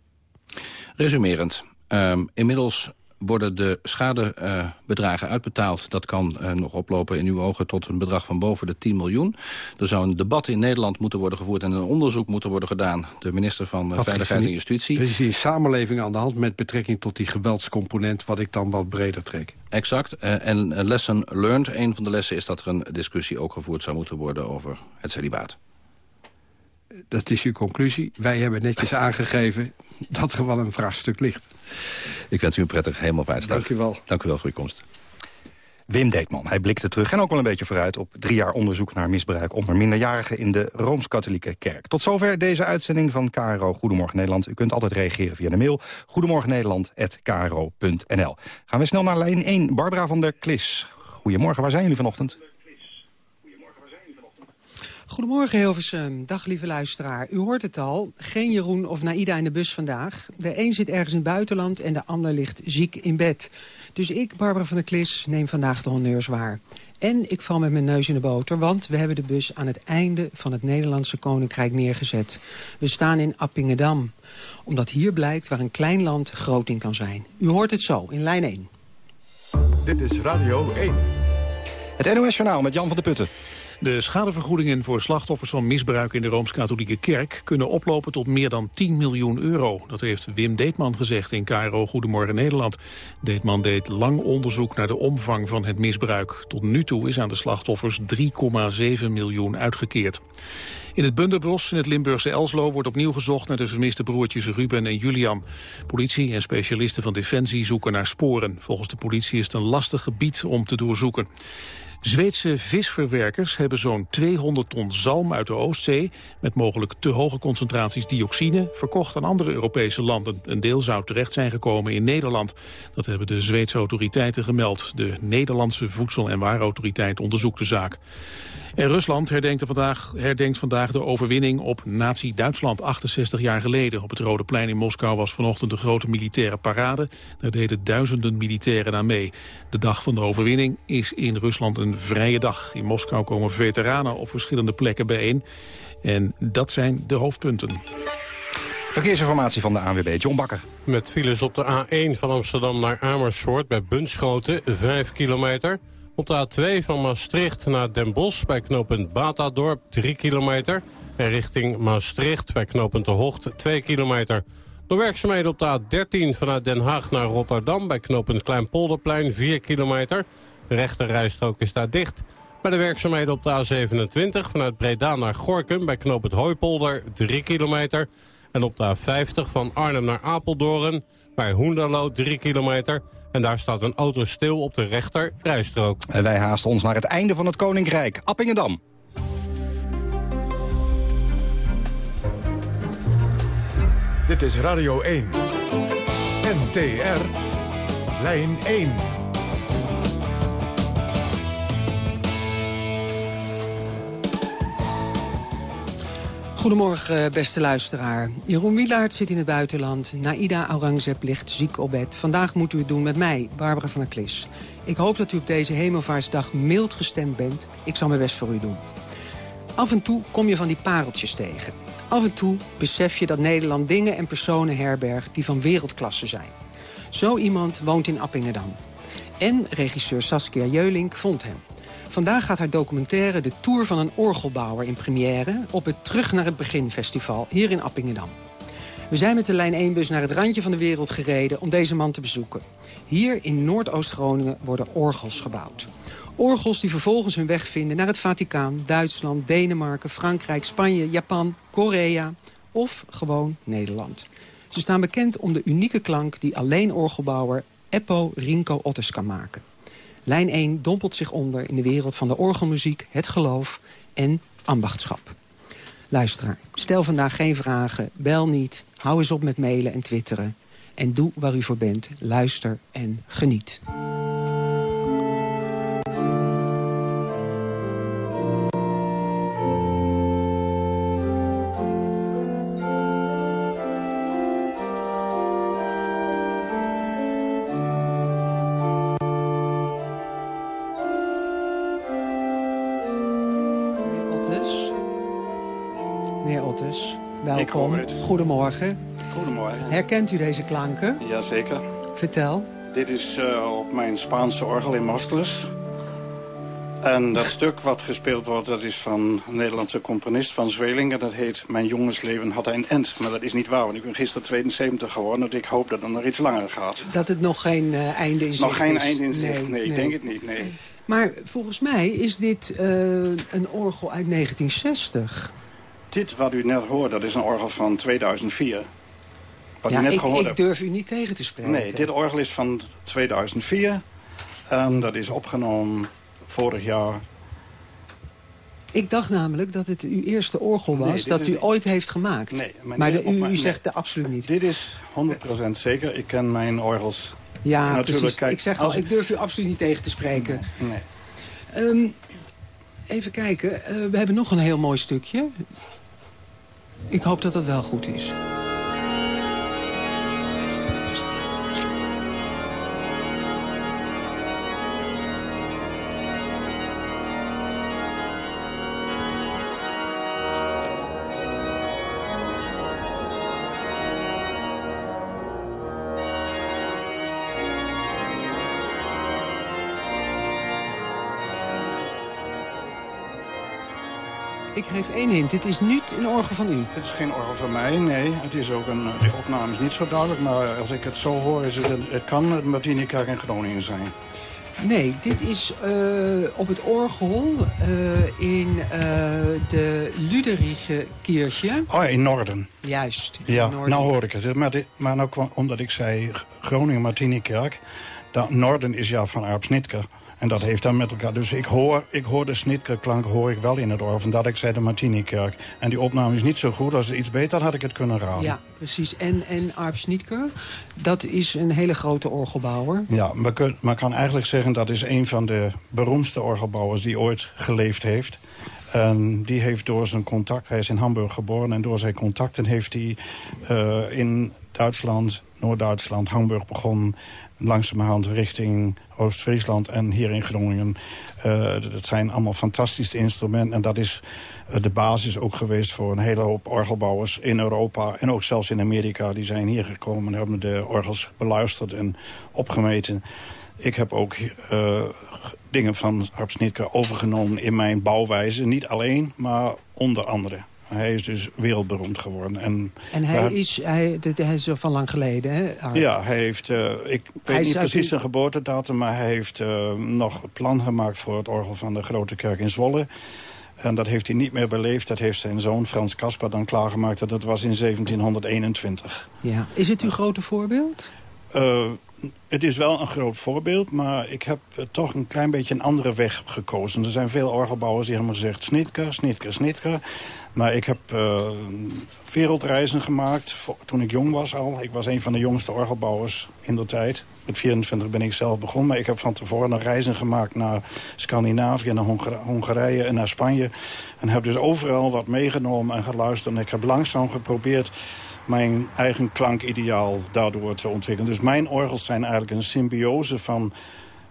Resumerend, um, inmiddels worden de schadebedragen uitbetaald. Dat kan uh, nog oplopen in uw ogen tot een bedrag van boven de 10 miljoen. Er zou een debat in Nederland moeten worden gevoerd... en een onderzoek moeten worden gedaan. De minister van uh, Veiligheid en Justitie. Er is een samenleving aan de hand met betrekking tot die geweldscomponent... wat ik dan wat breder trek. Exact. en lesson learned, een van de lessen is dat er een discussie ook gevoerd zou moeten worden... over het celibaat. Dat is uw conclusie. Wij hebben netjes (laughs) aangegeven dat er wel een vraagstuk ligt. Ik wens u een prettig hemelvaartsdag. Dank u wel. Dank u wel voor uw komst. Wim Deetman, hij blikte terug en ook wel een beetje vooruit... op drie jaar onderzoek naar misbruik onder minderjarigen... in de Rooms-Katholieke Kerk. Tot zover deze uitzending van KRO Goedemorgen Nederland. U kunt altijd reageren via de mail goedemorgennederland.kro.nl. Gaan we snel naar lijn 1. Barbara van der Klis. Goedemorgen, waar zijn jullie vanochtend? Goedemorgen Hilversum, dag lieve luisteraar. U hoort het al, geen Jeroen of Naida in de bus vandaag. De een zit ergens in het buitenland en de ander ligt ziek in bed. Dus ik, Barbara van der Klis, neem vandaag de honneurs waar. En ik val met mijn neus in de boter, want we hebben de bus aan het einde van het Nederlandse Koninkrijk neergezet. We staan in Appingedam, omdat hier blijkt waar een klein land groot in kan zijn. U hoort het zo, in lijn 1. Dit is Radio 1. Het NOS Journaal met Jan van der Putten. De schadevergoedingen voor slachtoffers van misbruik in de Rooms-Katholieke Kerk kunnen oplopen tot meer dan 10 miljoen euro. Dat heeft Wim Deetman gezegd in KRO Goedemorgen Nederland. Deetman deed lang onderzoek naar de omvang van het misbruik. Tot nu toe is aan de slachtoffers 3,7 miljoen uitgekeerd. In het Bunderbos in het Limburgse Elslo wordt opnieuw gezocht naar de vermiste broertjes Ruben en Julian. Politie en specialisten van Defensie zoeken naar sporen. Volgens de politie is het een lastig gebied om te doorzoeken. Zweedse visverwerkers hebben zo'n 200 ton zalm uit de Oostzee... met mogelijk te hoge concentraties dioxine verkocht aan andere Europese landen. Een deel zou terecht zijn gekomen in Nederland. Dat hebben de Zweedse autoriteiten gemeld. De Nederlandse Voedsel- en Waarautoriteit onderzoekt de zaak. En Rusland herdenkt vandaag, herdenkt vandaag de overwinning op nazi-Duitsland 68 jaar geleden. Op het Rode Plein in Moskou was vanochtend de grote militaire parade. Daar deden duizenden militairen aan mee. De dag van de overwinning is in Rusland een vrije dag. In Moskou komen veteranen op verschillende plekken bijeen. En dat zijn de hoofdpunten. Verkeersinformatie van de ANWB, John Bakker. Met files op de A1 van Amsterdam naar Amersfoort bij Bunschoten, 5 kilometer... Op de A2 van Maastricht naar Den Bosch bij knooppunt Batadorp 3 kilometer. En richting Maastricht bij knooppunt De Hocht 2 kilometer. Door werkzaamheden op de A13 vanuit Den Haag naar Rotterdam bij knooppunt Kleinpolderplein 4 kilometer. De rechte rijstrook is daar dicht. Bij de werkzaamheden op de A27 vanuit Breda naar Gorkum bij knooppunt Hooipolder 3 kilometer. En op de A50 van Arnhem naar Apeldoorn bij Hoenderloo 3 kilometer. En daar staat een auto stil op de rechter rijstrook. En wij haasten ons naar het einde van het Koninkrijk, Appingedam. Dit is Radio 1. NTR. Lijn 1. Goedemorgen, beste luisteraar. Jeroen Wielaert zit in het buitenland. Naida Aurangzeb ligt ziek op bed. Vandaag moet u het doen met mij, Barbara van der Klis. Ik hoop dat u op deze hemelvaartsdag mild gestemd bent. Ik zal mijn best voor u doen. Af en toe kom je van die pareltjes tegen. Af en toe besef je dat Nederland dingen en personen herbergt... die van wereldklasse zijn. Zo iemand woont in Appingedam. En regisseur Saskia Jeulink vond hem. Vandaag gaat haar documentaire De Tour van een Orgelbouwer in première... op het Terug naar het Begin festival hier in Appingedam. We zijn met de lijn 1-bus naar het randje van de wereld gereden om deze man te bezoeken. Hier in Noordoost-Groningen worden orgels gebouwd. Orgels die vervolgens hun weg vinden naar het Vaticaan, Duitsland, Denemarken, Frankrijk, Spanje, Japan, Korea of gewoon Nederland. Ze staan bekend om de unieke klank die alleen orgelbouwer Eppo Rinko Otters kan maken. Lijn 1 dompelt zich onder in de wereld van de orgelmuziek, het geloof en ambachtschap. Luisteraar, stel vandaag geen vragen, bel niet, hou eens op met mailen en twitteren. En doe waar u voor bent, luister en geniet. Goedemorgen. Goedemorgen. Herkent u deze klanken? Jazeker. Vertel. Dit is uh, op mijn Spaanse orgel in Mosters. En dat (laughs) stuk wat gespeeld wordt, dat is van een Nederlandse componist van Zwelingen. Dat heet Mijn jongensleven had een end. Maar dat is niet waar, want ik ben gisteren 72 geworden. Dus ik hoop dat het nog iets langer gaat. Dat het nog geen uh, einde in zicht Nog geen is. einde in zicht, nee, nee, ik denk het niet, nee. Maar volgens mij is dit uh, een orgel uit 1960. Dit wat u net hoort, dat is een orgel van 2004. Wat ja, u net ik, gehoord ik durf u niet tegen te spreken. Nee, dit orgel is van 2004. En dat is opgenomen vorig jaar. Ik dacht namelijk dat het uw eerste orgel was Nee, dat is u ooit heeft gemaakt. Nee, maar de, u, u zegt nee. absoluut niet. Dit is 100% zeker. Ik ken mijn orgels. Ja, natuurlijk. precies. Kijk, ik zeg al, als ik durf u absoluut niet tegen te spreken. Nee. Ehm, even kijken, eh, we hebben nog een heel mooi stukje. Ik hoop dat dat wel goed is. Geef één hint. Dit is niet een orgel van u. Het is geen orgel van mij, nee. Het is ook een, de opname is niet zo duidelijk, maar als ik het zo hoor, is het, een- het kan het Martinikerk in Groningen zijn. Nee, dit is eh, op het orgel eh, in eh, de Luderige Kiertje. Oh ja, in Norden. Juist. Ja, Noorden. nou hoor ik het. Maar, dit, maar nou kwam, omdat ik zei Groningen Martinikerk, dat Norden is ja van Arp Snitker. En dat heeft dan met elkaar. Dus ik hoor, ik hoor de Snitkerklank hoor ik wel in het orgel. Vandaar dat ik zei de Martinikerk. En die opname is niet zo goed. Als het iets beter had, had ik het kunnen raden. Ja, precies. En, en Arp Schnitker, dat is een hele grote orgelbouwer. Ja, maar kun- maar kan eigenlijk zeggen dat is een van de beroemdste orgelbouwers die ooit geleefd heeft. En die heeft door zijn contact, hij is in Hamburg geboren... en door zijn contacten heeft hij eh, in Duitsland, Noord-Duitsland, Hamburg begonnen... langzamerhand richting Oost-Friesland en hier in Groningen. Eh, dat zijn allemaal fantastische instrumenten. En dat is eh, de basis ook geweest voor een hele hoop orgelbouwers in Europa... en ook zelfs in Amerika. Die zijn hier gekomen en hebben de orgels beluisterd en opgemeten. Ik heb ook eh, dingen van Harp Snitker overgenomen in mijn bouwwijze. Niet alleen, maar onder andere. Hij is dus wereldberoemd geworden. En, En hij is, hij, dit, hij is van lang geleden, hè? Ja, hij heeft, eh, ik weet Hij niet precies zijn geboortedatum... maar hij heeft eh, nog het plan gemaakt voor het orgel van de Grote Kerk in Zwolle. En dat heeft hij niet meer beleefd. Dat heeft zijn zoon Frans Kasper dan klaargemaakt. En dat was in 1721. Ja. Is het uw grote voorbeeld? Eh, het is wel een groot voorbeeld, maar ik heb toch een klein beetje een andere weg gekozen. Er zijn veel orgelbouwers die hebben gezegd Snitker, Snitker, Snitker. Maar ik heb eh, wereldreizen gemaakt toen ik jong was al. Ik was een van de jongste orgelbouwers in de tijd. Met 24 ben ik zelf begonnen, maar ik heb van tevoren reizen gemaakt naar Scandinavië, naar Hongar- Hongarije en naar Spanje. En heb dus overal wat meegenomen en geluisterd. En ik heb langzaam geprobeerd mijn eigen klankideaal daardoor te ontwikkelen. Dus mijn orgels zijn eigenlijk een symbiose van,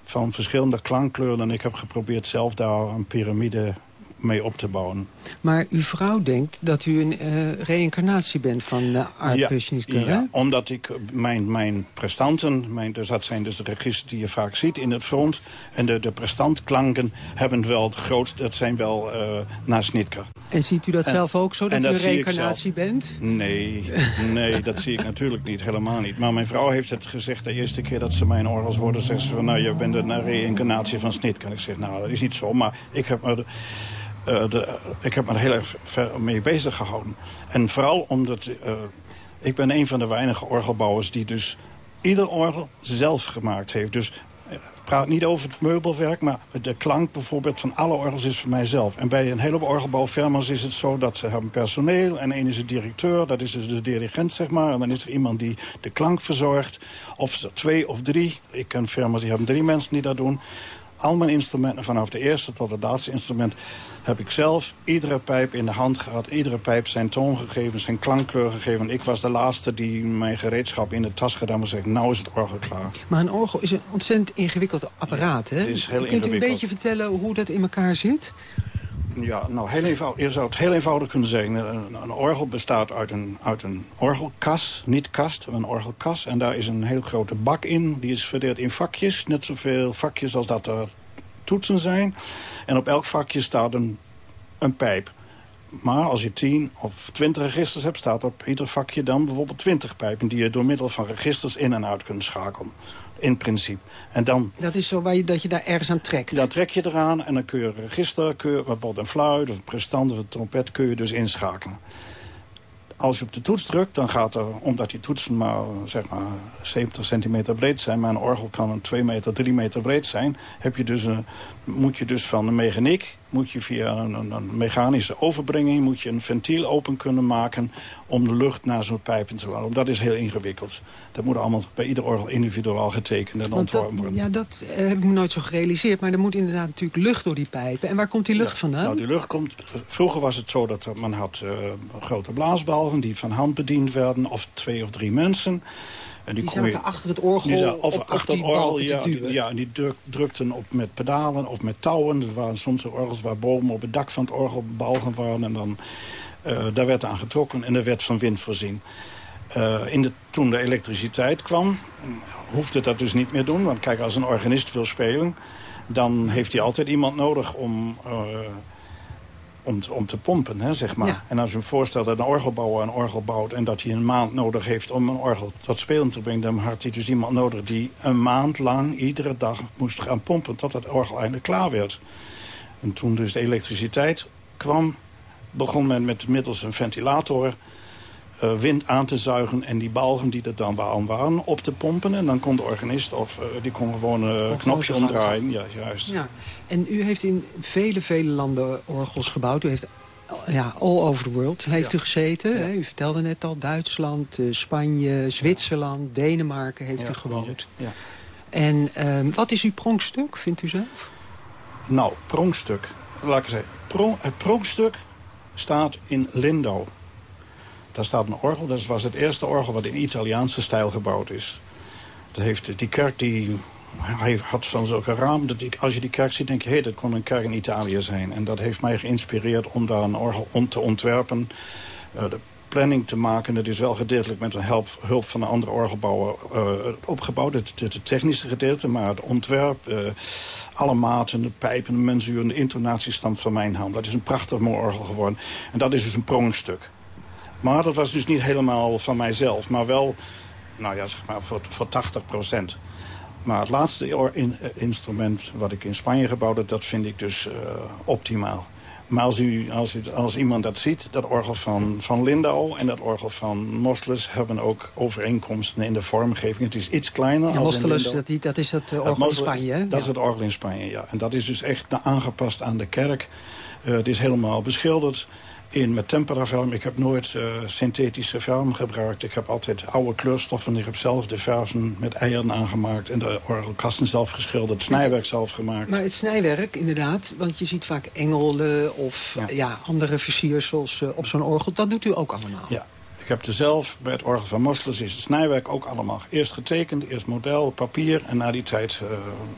van verschillende klankkleuren. En ik heb geprobeerd zelf daar een piramide mee op te bouwen. Maar uw vrouw denkt dat u een uh, reïncarnatie bent van uh, Art ja, ja, omdat ik mijn, mijn prestanten, mijn, dus dat zijn dus de registers die je vaak ziet in het front... en de, de prestantklanken hebben wel het grootste, dat zijn wel uh, naar Snitker. En ziet u dat en, zelf ook zo, dat, dat u een reïncarnatie bent? Nee, nee, dat zie ik natuurlijk niet, helemaal niet. Maar mijn vrouw heeft het gezegd de eerste keer dat ze mijn orgels hoorde... zegt ze van, nou, je bent een reïncarnatie van Snitker. Ik zeg, nou, dat is niet zo, maar ik heb. Uh, de, ik heb me er heel erg mee bezig gehouden. En vooral omdat... Uh, ik ben een van de weinige orgelbouwers die dus ieder orgel zelf gemaakt heeft. Dus ik praat niet over het meubelwerk, maar de klank bijvoorbeeld van alle orgels is voor mijzelf. En bij een heleboel orgelbouwfirma's is het zo dat ze hebben personeel en één is de directeur, dat is dus de dirigent zeg maar. En dan is er iemand die de klank verzorgt, of twee of drie. Ik ken firma's die hebben drie mensen die dat doen. Al mijn instrumenten, vanaf de eerste tot het laatste instrument heb ik zelf iedere pijp in de hand gehad. Iedere pijp zijn toon gegeven, zijn klankkleur gegeven. Ik was de laatste die mijn gereedschap in de tas gedaan en zei... nou is het orgel klaar. Maar een orgel is een ontzettend ingewikkeld apparaat, hè? Het is heel Kunt u een beetje vertellen hoe dat in elkaar zit? Ja, nou, heel eenvoudig. Je zou het heel eenvoudig kunnen zeggen. Een, orgel bestaat uit een, uit een orgelkas, niet kast, een orgelkas. En daar is een heel grote bak in. Die is verdeeld in vakjes. Net zoveel vakjes als dat er toetsen zijn. En op elk vakje staat een, een pijp. Maar als je 10 of 20 registers hebt, staat op ieder vakje dan bijvoorbeeld 20 pijpen... die je door middel van registers in en uit kunt schakelen. In principe. En dan, dat is zo waar je, dat je daar ergens aan trekt? Dan trek je eraan en dan kun je register, kun je een fluit of een prestant of een trompet... kun je dus inschakelen. Als je op de toets drukt, dan gaat er, omdat die toetsen maar, zeg maar 70 centimeter breed zijn... maar een orgel kan een 2 meter, 3 meter breed zijn... Heb je dus een, moet je dus van de mechaniek moet je via een, een, mechanische overbrenging... moet je een ventiel open kunnen maken om de lucht naar zo'n pijpen te laten. Dat is heel ingewikkeld. Dat moet allemaal bij ieder orgel individueel getekend en ontworpen worden. Ja, dat eh, heb ik me nooit zo gerealiseerd. Maar er moet inderdaad natuurlijk lucht door die pijpen. En waar komt die lucht vandaan? Nou, die lucht komt... Vroeger was het zo dat man had uh, grote blaasbalgen... die van hand bediend werden, of twee of drie mensen... En die, die zaten je, achter het orgel die zaten, of op, achter het orgel, ja, ja, en die drukten op met pedalen of met touwen. Er waren soms orgels waar boven op het dak van het orgel balgen waren. En dan, uh, daar werd aan getrokken en er werd van wind voorzien. Uh, in de, toen de elektriciteit kwam, hoefde dat dus niet meer doen. Want kijk, als een organist wil spelen... dan heeft hij altijd iemand nodig om... Uh, om, te, om te pompen, hè, zeg maar. En als je je voorstelt dat een orgelbouwer een orgel bouwt... en dat hij een maand nodig heeft om een orgel tot spelen te brengen... dan had hij dus iemand nodig die een maand lang iedere dag moest gaan pompen... tot het orgel eindelijk klaar werd. En toen dus de elektriciteit kwam... begon men met middels een ventilator uh, wind aan te zuigen... en die balgen die er dan aan waren op te pompen. En dan kon de organist of uh, die kon gewoon een knopje omdraaien. Ja, juist. Ja. En u heeft in vele, vele landen orgels gebouwd. U heeft ja, all over the world heeft u gezeten. Ja. U vertelde net al, Duitsland, Spanje, Zwitserland, Denemarken heeft u gewoond. Ja. En uh, wat is uw pronkstuk, vindt u zelf? Nou, pronkstuk. Laat ik zeggen, prong, het pronkstuk staat in Lindau. Daar staat een orgel. Dat was het eerste orgel wat in Italiaanse stijl gebouwd is. Dat heeft, die kerk die, hij had van zulke raam. Dat ik, als je die kerk ziet, denk je... hé, hey, dat kon een kerk in Italië zijn. En dat heeft mij geïnspireerd om daar een orgel om te ontwerpen. Uh, de planning te maken. Dat is wel gedeeltelijk met een hulp, van een andere orgelbouwer uh, opgebouwd. Het, het, technische gedeelte, maar het ontwerp... Uh, alle maten, de pijpen, de mensuren, de intonatie stamt van mijn hand. Dat is een prachtig mooi orgel geworden. En dat is dus een prongstuk. Maar dat was dus niet helemaal van mijzelf. Maar wel, nou ja, zeg maar, voor, voor 80 procent. Maar het laatste in, instrument wat ik in Spanje gebouwd heb... dat vind ik dus uh, optimaal. Maar als, u, als, u, als iemand dat ziet, dat orgel van, van Lindau en dat orgel van Mostles... hebben ook overeenkomsten in de vormgeving. Het is iets kleiner. Ja, Mostles, dat, dat is het uh, orgel in Spanje, hè? Dat is het orgel in Spanje, ja. En dat is dus echt aangepast aan de kerk. Uh, het is helemaal beschilderd in met temperaverf. Ik heb nooit uh, synthetische verf gebruikt. Ik heb altijd oude kleurstoffen. Ik heb zelf de verven met eieren aangemaakt. En de orgelkasten zelf geschilderd. Het snijwerk zelf gemaakt. Maar het snijwerk, inderdaad. Want je ziet vaak engelen of ja. andere versiersels uh, op zo'n orgel. Dat doet u ook allemaal? Ja. Heb er zelf, bij het orgel van Mosles is het snijwerk ook allemaal eerst getekend. Eerst model, papier en na die tijd uh,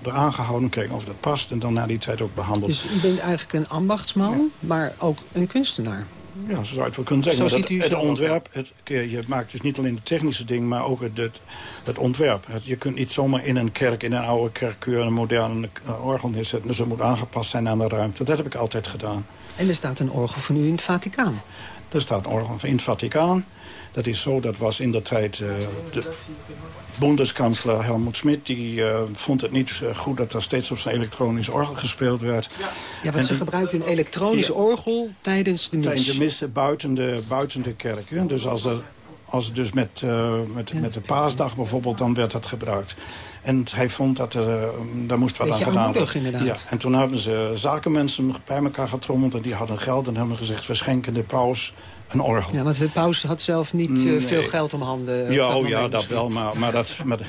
eraan gehouden. Kijken of dat past en dan na die tijd ook behandeld. Dus u bent eigenlijk een ambachtsman, maar ook een kunstenaar? Ja, zo zou je het wel kunnen zeggen. Het, het ontwerp, het, je maakt dus niet alleen het technische ding, maar ook het, het, het ontwerp. je kunt niet zomaar in een kerk, in een oude kerkkeur, een moderne orgel neerzetten. Dus het moet aangepast zijn aan de ruimte. Dat heb ik altijd gedaan. En er staat een orgel van u in het Vaticaan? Er staat een orgel in het Vaticaan. Dat is zo, dat was in de tijd... Uh, de bondeskansler Helmut Schmidt... die uh, vond het niet uh, goed dat er steeds op zijn elektronisch orgel gespeeld werd. Ja, want ze gebruikt een elektronisch ja, orgel tijdens de mis. Tijdens de mis buiten de, buiten de kerk. Hè? Dus als er als dus met, uh, met, met de paasdag bijvoorbeeld, dan werd dat gebruikt. En hij vond dat er, uh, daar moest wat Beetje aan gedaan worden. Inderdaad. Ja, en toen hebben ze zakenmensen bij elkaar getrommeld... en die hadden geld en hebben gezegd... we schenken de paus een orgel. Ja, want de paus had zelf niet nee. veel geld om handen. Ja, dat, oh, ja, dat wel, maar, maar dat, maar,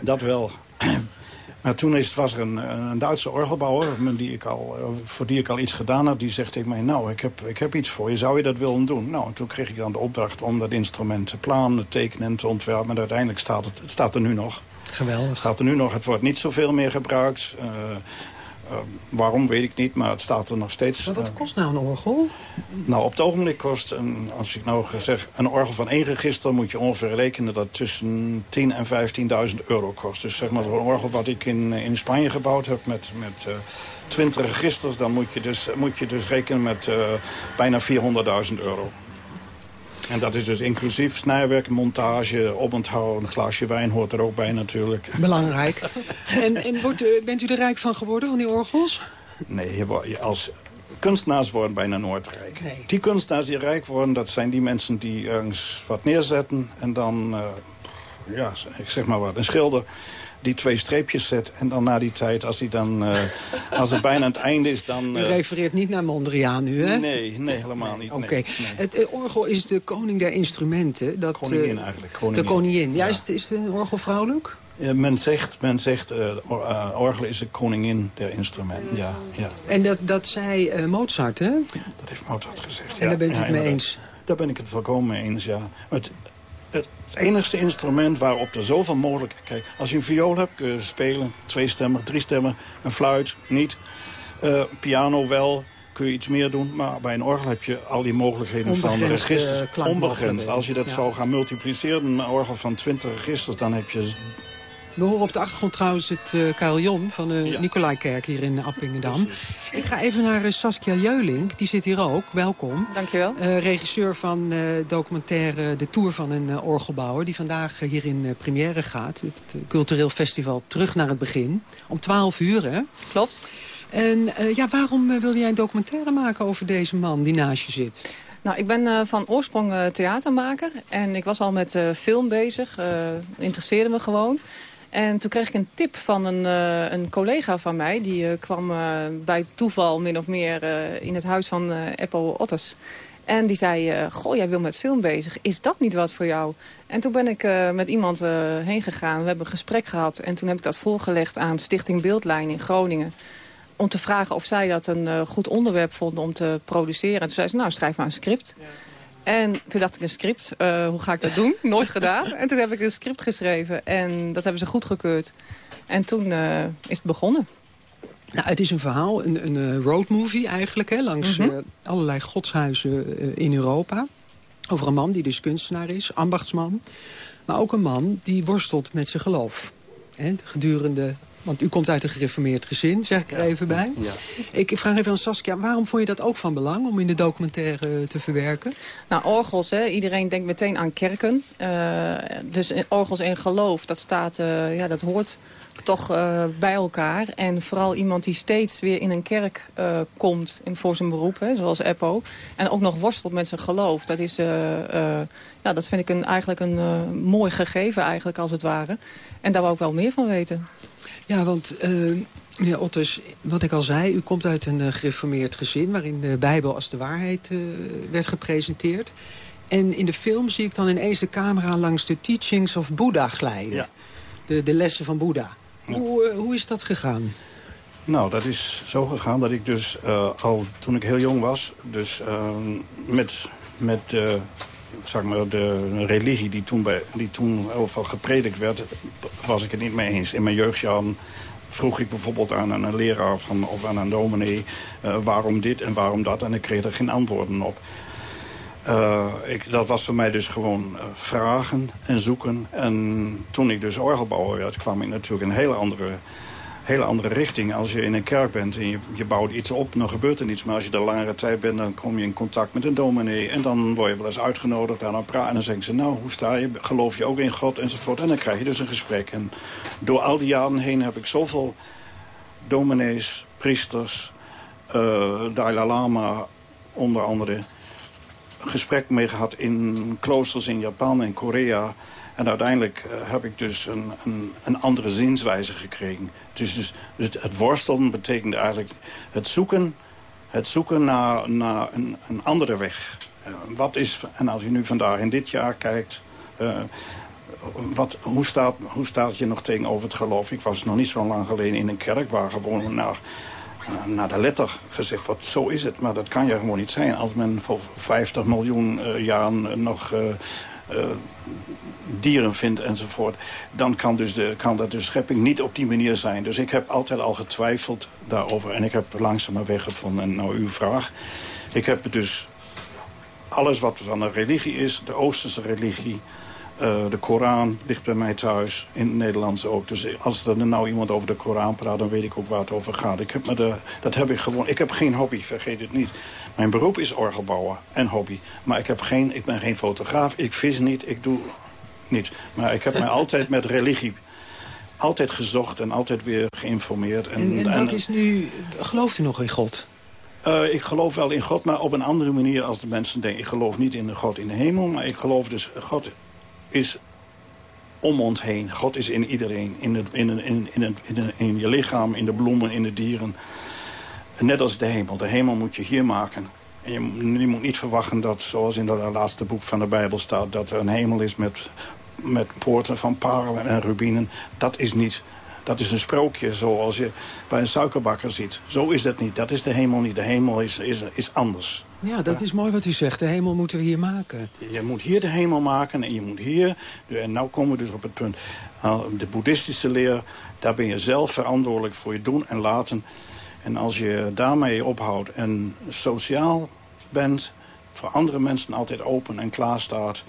dat (laughs) wel. (clears throat) Maar toen is, was er een, een Duitse orgelbouwer die ik al, voor die ik al iets gedaan had. Die zegt tegen mij, nou, ik heb, ik heb iets voor je. Zou je dat willen doen? Nou, en toen kreeg ik dan de opdracht om dat instrument te plannen, te tekenen en te ontwerpen. En uiteindelijk staat het, het staat er nu nog. Geweldig. Het staat er nu nog. Het wordt niet zoveel meer gebruikt. Uh, uh, waarom weet ik niet, maar het staat er nog steeds. Maar wat kost nou een orgel? Nou, op het ogenblik kost, een, als ik nou zeg, een orgel van één register... moet je ongeveer rekenen dat het tussen 10.000 en 15.000 euro kost. Dus zeg maar zo'n orgel wat ik in, in Spanje gebouwd heb met, met uh, 20 registers... dan moet je dus, moet je dus rekenen met bijna 400.000 euro. En dat is dus inclusief snijwerk, montage, oponthoud, een glaasje wijn hoort er ook bij natuurlijk. Belangrijk. (laughs) en en wordt, uh, bent u er rijk van geworden, van die orgels? Nee, als kunstenaars worden bijna nooit rijk. Nee. Die kunstenaars die rijk worden, dat zijn die mensen die ergens wat neerzetten... en dan, uh, ja, ik zeg maar wat, een schilder die twee streepjes zet. En dan na die tijd, als, hij dan, uh, als het bijna aan het einde is, dan... Uh... U refereert niet naar Mondriaan nu, hè? Nee, nee helemaal niet. Oké. Nee. Het uh, orgel is de koning der instrumenten. Dat, koningin eigenlijk. Koningin. De koningin. Ja, ja. Is, het, is de orgel vrouwelijk? Ja, men zegt, men zegt or, orgel is de koningin der instrumenten, ja. ja. En dat, dat zei Mozart, hè? Dat heeft Mozart gezegd, En daar bent u het mee eens? Daar ben ik het volkomen mee eens, ja. Het, het enigste instrument waarop er zoveel mogelijk... Kijk, als je een viool hebt, kun je spelen. Twee stemmen, drie stemmen. Een fluit, niet. Uh, piano wel, kun je iets meer doen. Maar bij een orgel heb je al die mogelijkheden van de registers. Uh, onbegrensd. Als je dat ja. zou gaan multipliceren, een orgel van 20 registers... dan heb je we horen op de achtergrond trouwens het uh, carillon van de ja. Nicolaikerk hier in Appingedam. Ik ga even naar uh, Saskia Jeulink, die zit hier ook. Welkom. Dankjewel. Uh, regisseur van uh, documentaire De Tour van een orgelbouwer... die vandaag hier in première gaat. Het cultureel festival Terug naar het Begin. Om 12 uur, hè? Klopt. En ja, waarom wil jij een documentaire maken over deze man die naast je zit? Nou, ik ben uh, van oorsprong uh, theatermaker. En ik was al met uh, film bezig. interesseerde me gewoon. En toen kreeg ik een tip van een, uh, een collega van mij. Die uh, kwam uh, bij toeval min of meer in het huis van Apple Otters. En die zei, goh, jij wil met film bezig. Is dat niet wat voor jou? En toen ben ik met iemand heen gegaan. We hebben een gesprek gehad. En toen heb ik dat voorgelegd aan Stichting Beeldlijn in Groningen. Om te vragen of zij dat een goed onderwerp vonden om te produceren. En toen zei ze, nou, schrijf maar een script. Ja. En toen dacht ik een script, uh, hoe ga ik dat doen? Nooit (laughs) gedaan. En toen heb ik een script geschreven en dat hebben ze goedgekeurd. En toen uh, is het begonnen. Nou, het is een verhaal, een, een roadmovie eigenlijk, hè, langs mm -hmm. uh, allerlei godshuizen in Europa. Over een man die dus kunstenaar is, ambachtsman. Maar ook een man die worstelt met zijn geloof. Hè, gedurende want u komt uit een gereformeerd gezin, zeg ik er even bij. Ja. Ik vraag even aan Saskia, waarom vond je dat ook van belang om in de documentaire te verwerken? Nou, orgels, hè. iedereen denkt meteen aan kerken. Uh, dus orgels en geloof, dat, staat, uh, ja, dat hoort toch uh, bij elkaar. En vooral iemand die steeds weer in een kerk uh, komt voor zijn beroep, hè, zoals Eppo. En ook nog worstelt met zijn geloof. Dat, is, uh, ja, dat vind ik een, eigenlijk een mooi gegeven, eigenlijk, als het ware. En daar wil ik wel meer van weten. Ja, want uh, meneer Otters, wat ik al zei... u komt uit een uh, gereformeerd gezin... waarin de Bijbel als de waarheid uh, werd gepresenteerd. En in de film zie ik dan ineens de camera langs de teachings of Boeddha glijden. Ja. De, de lessen van Boeddha. Ja. Hoe, hoe is dat gegaan? Nou, dat is zo gegaan dat ik dus al toen ik heel jong was... dus met, met zeg maar, de religie die toen, bij, die toen overal gepredikt werd... was ik het niet mee eens. In mijn jeugdjaren vroeg ik bijvoorbeeld aan een leraar of aan een dominee... Uh, waarom dit en waarom dat, en ik kreeg er geen antwoorden op. Uh, ik, dat was voor mij dus gewoon uh, vragen en zoeken. En toen ik dus orgelbouwer werd, kwam ik natuurlijk een hele andere hele andere richting. Als je in een kerk bent en je, je bouwt iets op, dan gebeurt er niets. Maar als je er langere tijd bent, dan kom je in contact met een dominee. En dan word je wel eens uitgenodigd aan een praat. En dan zeggen ze, nou, hoe sta je? Geloof je ook in God? Enzovoort. En dan krijg je dus een gesprek. En door al die jaren heen heb ik zoveel dominees, priesters, uh, Dalai Lama onder andere... gesprek mee gehad in kloosters in Japan en Korea... En uiteindelijk uh, heb ik dus een, een, een, andere zienswijze gekregen. Dus, dus, dus het worstelen betekent eigenlijk het zoeken, het zoeken naar, naar een, een andere weg. Uh, wat is, en als je nu vandaag in dit jaar kijkt... Uh, wat, hoe, staat, hoe staat je nog tegenover het geloof? Ik was nog niet zo lang geleden in een kerk waar gewoon naar, naar de letter gezegd wordt. Zo is het, maar dat kan je gewoon niet zijn. Als men voor 50 miljoen uh, jaar nog dieren vindt enzovoort... dan kan, dus de, kan dat de schepping niet op die manier zijn. Dus ik heb altijd al getwijfeld daarover. En ik heb langzaam een weg gevonden. En nou uw vraag. Ik heb dus alles wat van de religie is, de Oosterse religie... Uh, de Koran ligt bij mij thuis, in het Nederlands ook. Dus als er nou iemand over de Koran praat, dan weet ik ook waar het over gaat. Ik heb me de, dat heb ik gewoon. Ik heb geen hobby, vergeet het niet. Mijn beroep is orgelbouwer en hobby. Maar ik, heb geen, ik ben geen fotograaf, ik vis niet, ik doe niet. Maar ik heb mij altijd met religie altijd gezocht en altijd weer geïnformeerd. En, en, en wat is nu, gelooft u nog in God? Uh, ik geloof wel in God, maar op een andere manier als de mensen denken. Ik geloof niet in de God in de hemel, maar ik geloof dus... God is om ons heen. God is in iedereen. In, het, in, in, in, in, in je lichaam, in de bloemen, in de dieren. Net als de hemel. De hemel moet je hier maken. En je, je moet niet verwachten dat, zoals in dat laatste boek van de Bijbel staat... dat er een hemel is met, met poorten van parelen en rubinen. Dat is niet... Dat is een sprookje zoals je bij een suikerbakker ziet. Zo is dat niet. Dat is de hemel niet. De hemel is, is, is anders. Ja, dat is mooi wat u zegt. De hemel moeten we hier maken. Je moet hier de hemel maken en je moet hier... En nou komen we dus op het punt. De boeddhistische leer, daar ben je zelf verantwoordelijk voor je doen en laten. En als je daarmee ophoudt en sociaal bent... voor andere mensen altijd open en klaar staat...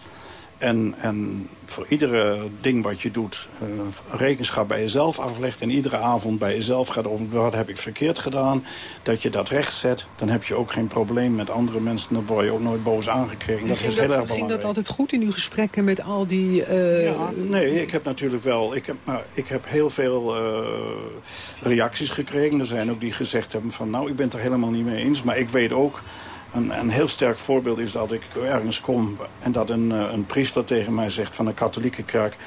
En, en voor iedere ding wat je doet, uh, rekenschap bij jezelf aflegt... en iedere avond bij jezelf gaat over wat heb ik verkeerd gedaan... dat je dat recht zet, dan heb je ook geen probleem met andere mensen. Dan word je ook nooit boos aangekregen. Dat is heel erg belangrijk. Ging dat altijd goed in uw gesprekken met al die... Uh... Ja, nee, ik heb natuurlijk wel... Ik heb, maar ik heb heel veel uh, reacties gekregen. Er zijn ook die gezegd hebben van... nou, ik ben het er helemaal niet mee eens. Maar ik weet ook een, een, heel sterk voorbeeld is dat ik ergens kom... en dat een, eh, een priester tegen mij zegt van de katholieke kerk...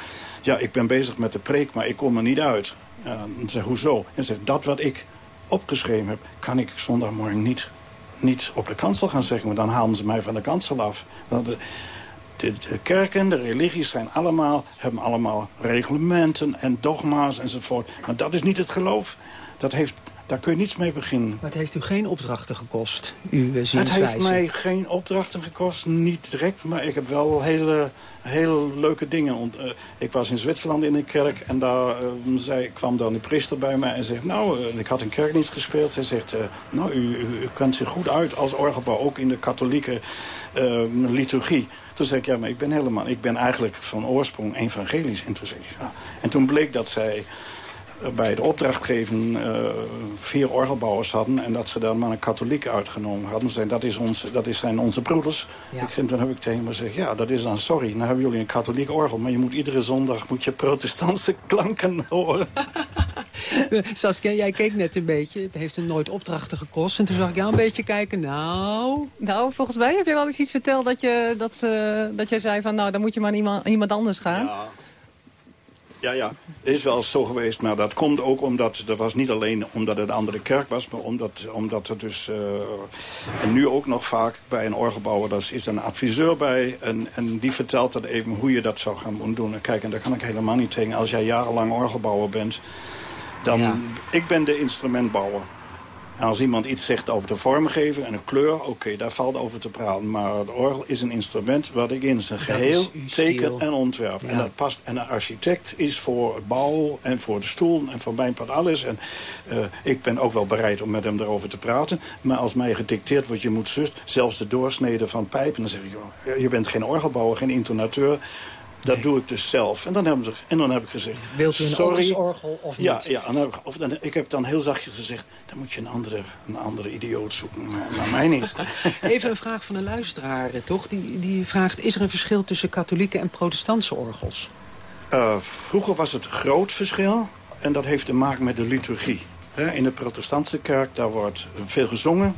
ja, ik ben bezig met de preek, maar ik kom er niet uit. en zeg, hoezo? En zegt, dat wat ik opgeschreven heb... kan ik zondagmorgen niet, niet op de kansel gaan zeggen... want dan halen ze mij van de kansel af. De, de, de, kerken, de religies zijn allemaal, hebben allemaal reglementen en dogma's enzovoort. Maar dat is niet het geloof. Dat heeft daar kun je niets mee beginnen. Maar het heeft u geen opdrachten gekost, uw zienswijze? Het heeft mij geen opdrachten gekost, niet direct. Maar ik heb wel hele, hele leuke dingen. Ont uh, ik was in Zwitserland in een kerk en daar uh, zei, kwam dan een priester bij mij en zegt... nou, uh, ik had een kerkdienst gespeeld. Hij zegt, nou, u, u, u, kunt zich goed uit als orgelbouw, ook in de katholieke liturgie. Toen zei ik, ja, maar ik ben helemaal... ik ben eigenlijk van oorsprong evangelisch. En toen, zei ik, ja. en toen bleek dat zij bij de opdrachtgeving uh, vier orgelbouwers hadden... en dat ze daar maar een katholiek uitgenomen hadden. Zijn, dat, is onze, dat is zijn onze broeders. Ja. Ik, toen heb ik tegen hem gezegd, ja, dat is dan sorry. Dan hebben jullie een katholiek orgel... maar je moet iedere zondag moet je protestantse (laughs) klanken horen. (laughs) Saskia, jij keek net een beetje. Het heeft hem nooit opdrachten gekost. En toen zag ik jou een beetje kijken. Nou... Nou, volgens mij heb je wel eens iets verteld dat, je, dat, uh, dat jij zei van... nou, dan moet je maar iemand, iemand anders gaan. Ja. Ja, ja. Is wel zo geweest, maar dat komt ook omdat... dat was niet alleen omdat het een andere kerk was... maar omdat, omdat er dus... Uh, en nu ook nog vaak bij een orgelbouwer... daar is een adviseur bij en, en die vertelt dan even hoe je dat zou gaan doen. En kijk, en daar kan ik helemaal niet tegen. Als jij jarenlang orgelbouwer bent... dan... Ja. Ik ben de instrumentbouwer. En als iemand iets zegt over de vormgeving en de kleur, oké, daar valt over te praten. Maar het orgel is een instrument wat ik in zijn geheel teken en ontwerp. En dat past. En een architect is voor het bouw en voor de stoel en voor mijn part alles. En uh, ik ben ook wel bereid om met hem erover te praten. Maar als mij gedicteerd wordt, je moet zus, zelfs de doorsnede van pijpen, dan zeg ik, je bent geen orgelbouwer, geen intonateur. Dat doe ik dus zelf. En dan, hebben ze, en dan heb ik gezegd... Wilt u een sorry. orgel of niet? Ja, ja dan heb ik, of dan, ik heb dan heel zachtjes gezegd... dan moet je een andere, een andere idioot zoeken. Maar, mij niet. (laughs) Even een vraag van een luisteraar, eh, toch? Die, die vraagt, is er een verschil tussen katholieke en protestantse orgels? Uh, vroeger was het groot verschil. En dat heeft te maken met de liturgie. In de protestantse kerk, daar wordt veel gezongen.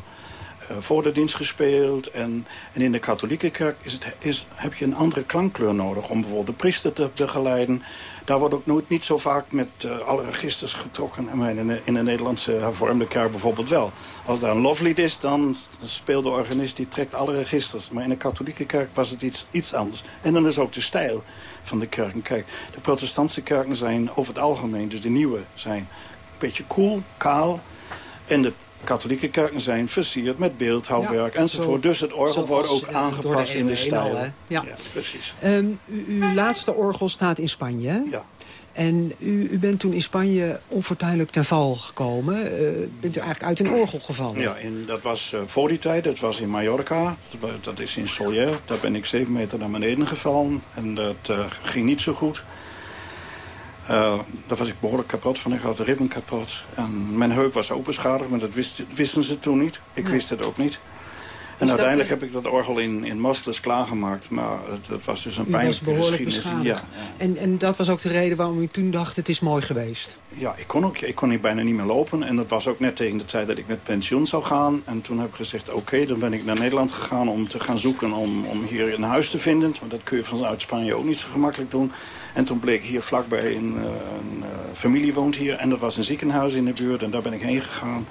Eh, voor de dienst gespeeld. En, en in de katholieke kerk is het, is, heb je een andere klankkleur nodig... om bijvoorbeeld de priester te begeleiden. Daar wordt ook nooit niet zo vaak met uh, alle registers getrokken. In de, in de Nederlandse hervormde kerk bijvoorbeeld wel. Als daar een loflied is, dan speelt de organist... die trekt alle registers. Maar in de katholieke kerk was het iets, iets anders. En dan is ook de stijl van de kerken. Kijk, de protestantse kerken zijn over het algemeen... dus de nieuwe zijn een beetje cool, kaal... En de katholieke kerken zijn versierd met beeldhouwwerk enzovoort. dus het orgel wordt ook eh, aangepast in de stijl. ja. ja. precies. Um, uw laatste orgel staat in Spanje, Ja. En u, u, bent toen in Spanje onfortuinlijk ten val gekomen. Uh, bent u eigenlijk uit een orgel gevallen? Ja, in, dat was uh, voor die tijd. Dat was in Mallorca. Dat, dat, is in Solier. Daar ben ik zeven meter naar beneden gevallen. En dat uh, ging niet zo goed. Uh, daar was ik behoorlijk kapot van. Ik had de ribben kapot. En mijn heup was ook beschadigd, maar dat wist, wisten ze toen niet. Ik wist het ook niet. En uiteindelijk heb ik dat orgel in, in Masters klaargemaakt. Maar het, het was dus een pijnlijke geschiedenis. Ja. En, en dat was ook de reden waarom u toen dacht, het is mooi geweest? Ja, ik kon, ook, ik kon hier bijna niet meer lopen. En dat was ook net tegen de tijd dat ik met pensioen zou gaan. En toen heb ik gezegd, oké, dan ben ik naar Nederland gegaan om te gaan zoeken om, om hier een huis te vinden. Want dat kun je vanuit Spanje ook niet zo gemakkelijk doen. En toen bleek hier vlakbij een, een, een familie woont hier. En dat was een ziekenhuis in de buurt. En daar ben ik heen gegaan.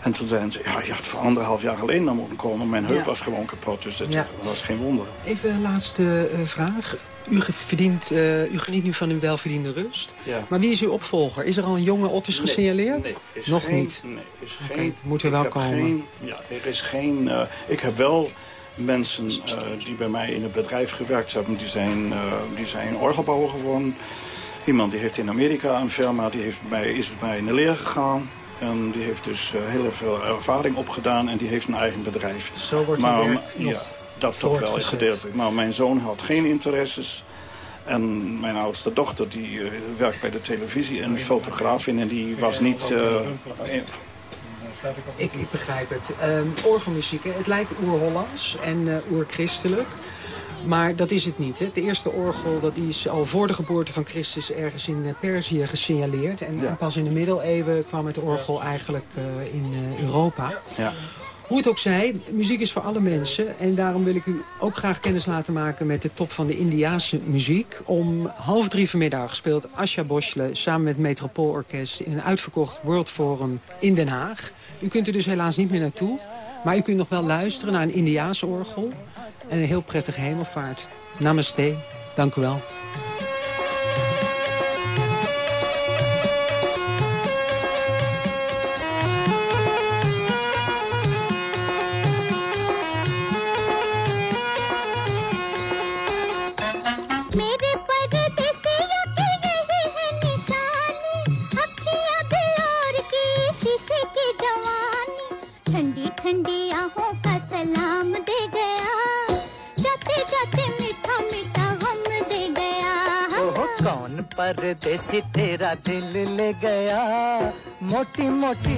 En toen zeiden ze, ja, je had voor anderhalf jaar geleden naar moeten komen. Mijn heup ja. was gewoon kapot, dus dat ja. was geen wonder. Even een laatste uh, vraag. U, verdient, uh, u geniet nu van uw welverdiende rust. Ja. Maar wie is uw opvolger? Is er al een jonge Otters nee, gesignaleerd? Nee, is Nog geen, niet? Nee, is okay, geen, moet er wel komen. Geen, ja, er is geen... Uh, ik heb wel mensen die bij mij in het bedrijf gewerkt hebben. Die zijn, die zijn orgelbouwer geworden. Iemand die heeft in Amerika een firma, die heeft bij, is bij mij in de leer gegaan. En die heeft dus uh, heel veel ervaring opgedaan en die heeft een eigen bedrijf. Zo wordt maar, werk ja, dat toch wel gedeeltelijk. Maar mijn zoon had geen interesses. En mijn oudste dochter die uh, werkt bij de televisie en is fotograaf in. En die was niet... Ik, ik, begrijp het. Um, orgelmuziek, het lijkt oer-Hollands en oer-christelijk. Maar dat is het niet. Hè. Het eerste orgel dat is al voor de geboorte van Christus ergens in Perzië gesignaleerd. En ja. pas in de middeleeuwen kwam het orgel eigenlijk uh, in uh, Europa. Ja. Hoe het ook zij, muziek is voor alle mensen. En daarom wil ik u ook graag kennis laten maken met de top van de Indiaanse muziek. Om half drie vanmiddag speelt Asha Bosle samen met Metropoolorkest... in een uitverkocht World Forum in Den Haag. U kunt er dus helaas niet meer naartoe. Maar u kunt nog wel luisteren naar een Indiaanse orgel en een heel prettige hemelvaart. Namaste. Dank u wel. ठंडी परदेसी तेरा दिल ले गया मोटी मोटी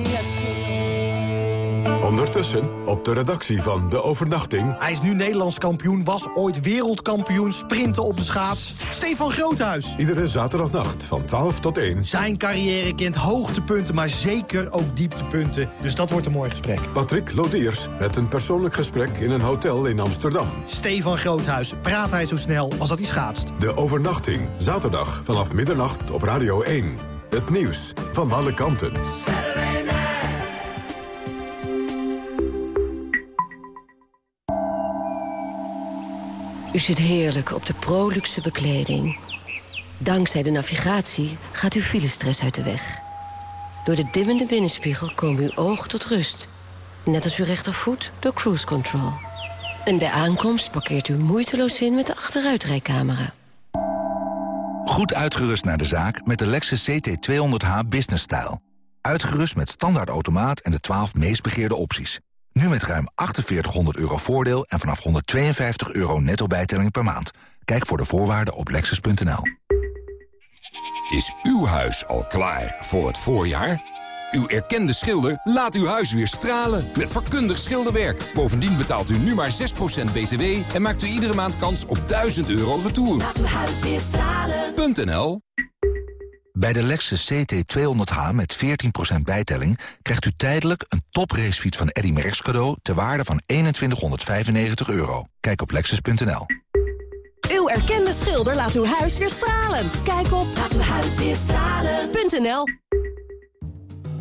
Ondertussen op de redactie van De Overnachting... Hij is nu Nederlands kampioen, was ooit wereldkampioen... sprinten op de schaats. Stefan Groothuis. Iedere zaterdagnacht van 12 tot 1. Zijn carrière kent hoogtepunten, maar zeker ook dieptepunten. Dus dat wordt een mooi gesprek. Patrick Lodiers met een persoonlijk gesprek in een hotel in Amsterdam. Stefan Groothuis, praat hij zo snel als dat hij schaatst. De Overnachting, zaterdag vanaf middernacht op Radio 1. Het nieuws van alle kanten. U zit heerlijk op de proluxe bekleding. Dankzij de navigatie gaat uw filestress uit de weg. Door de dimmende binnenspiegel komen uw oog tot rust. Net als uw rechtervoet door cruise control. En bij aankomst parkeert u moeiteloos in met de achteruitrijcamera. Goed uitgerust naar de zaak met de Lexus CT200h Business Style. Uitgerust met standaard automaat en de 12 meest begeerde opties. Nu met ruim 4800 euro voordeel en vanaf 152 euro netto bijtelling per maand. Kijk voor de voorwaarden op lexus.nl. Is uw huis al klaar voor het voorjaar? Uw erkende schilder laat uw huis weer stralen met vakkundig schilderwerk. Bovendien betaalt u nu maar 6% btw en maakt u iedere maand kans op 1000 euro retour. Laat uw huis weer stralen. .nl Bij de Lexus CT200h met 14% bijtelling krijgt u tijdelijk een topracefiets van Eddy Merckx cadeau ter waarde van 2195 euro. Kijk op lexus.nl. Uw erkende schilder laat uw huis weer stralen. Kijk op laatuwhuisweerstralen.nl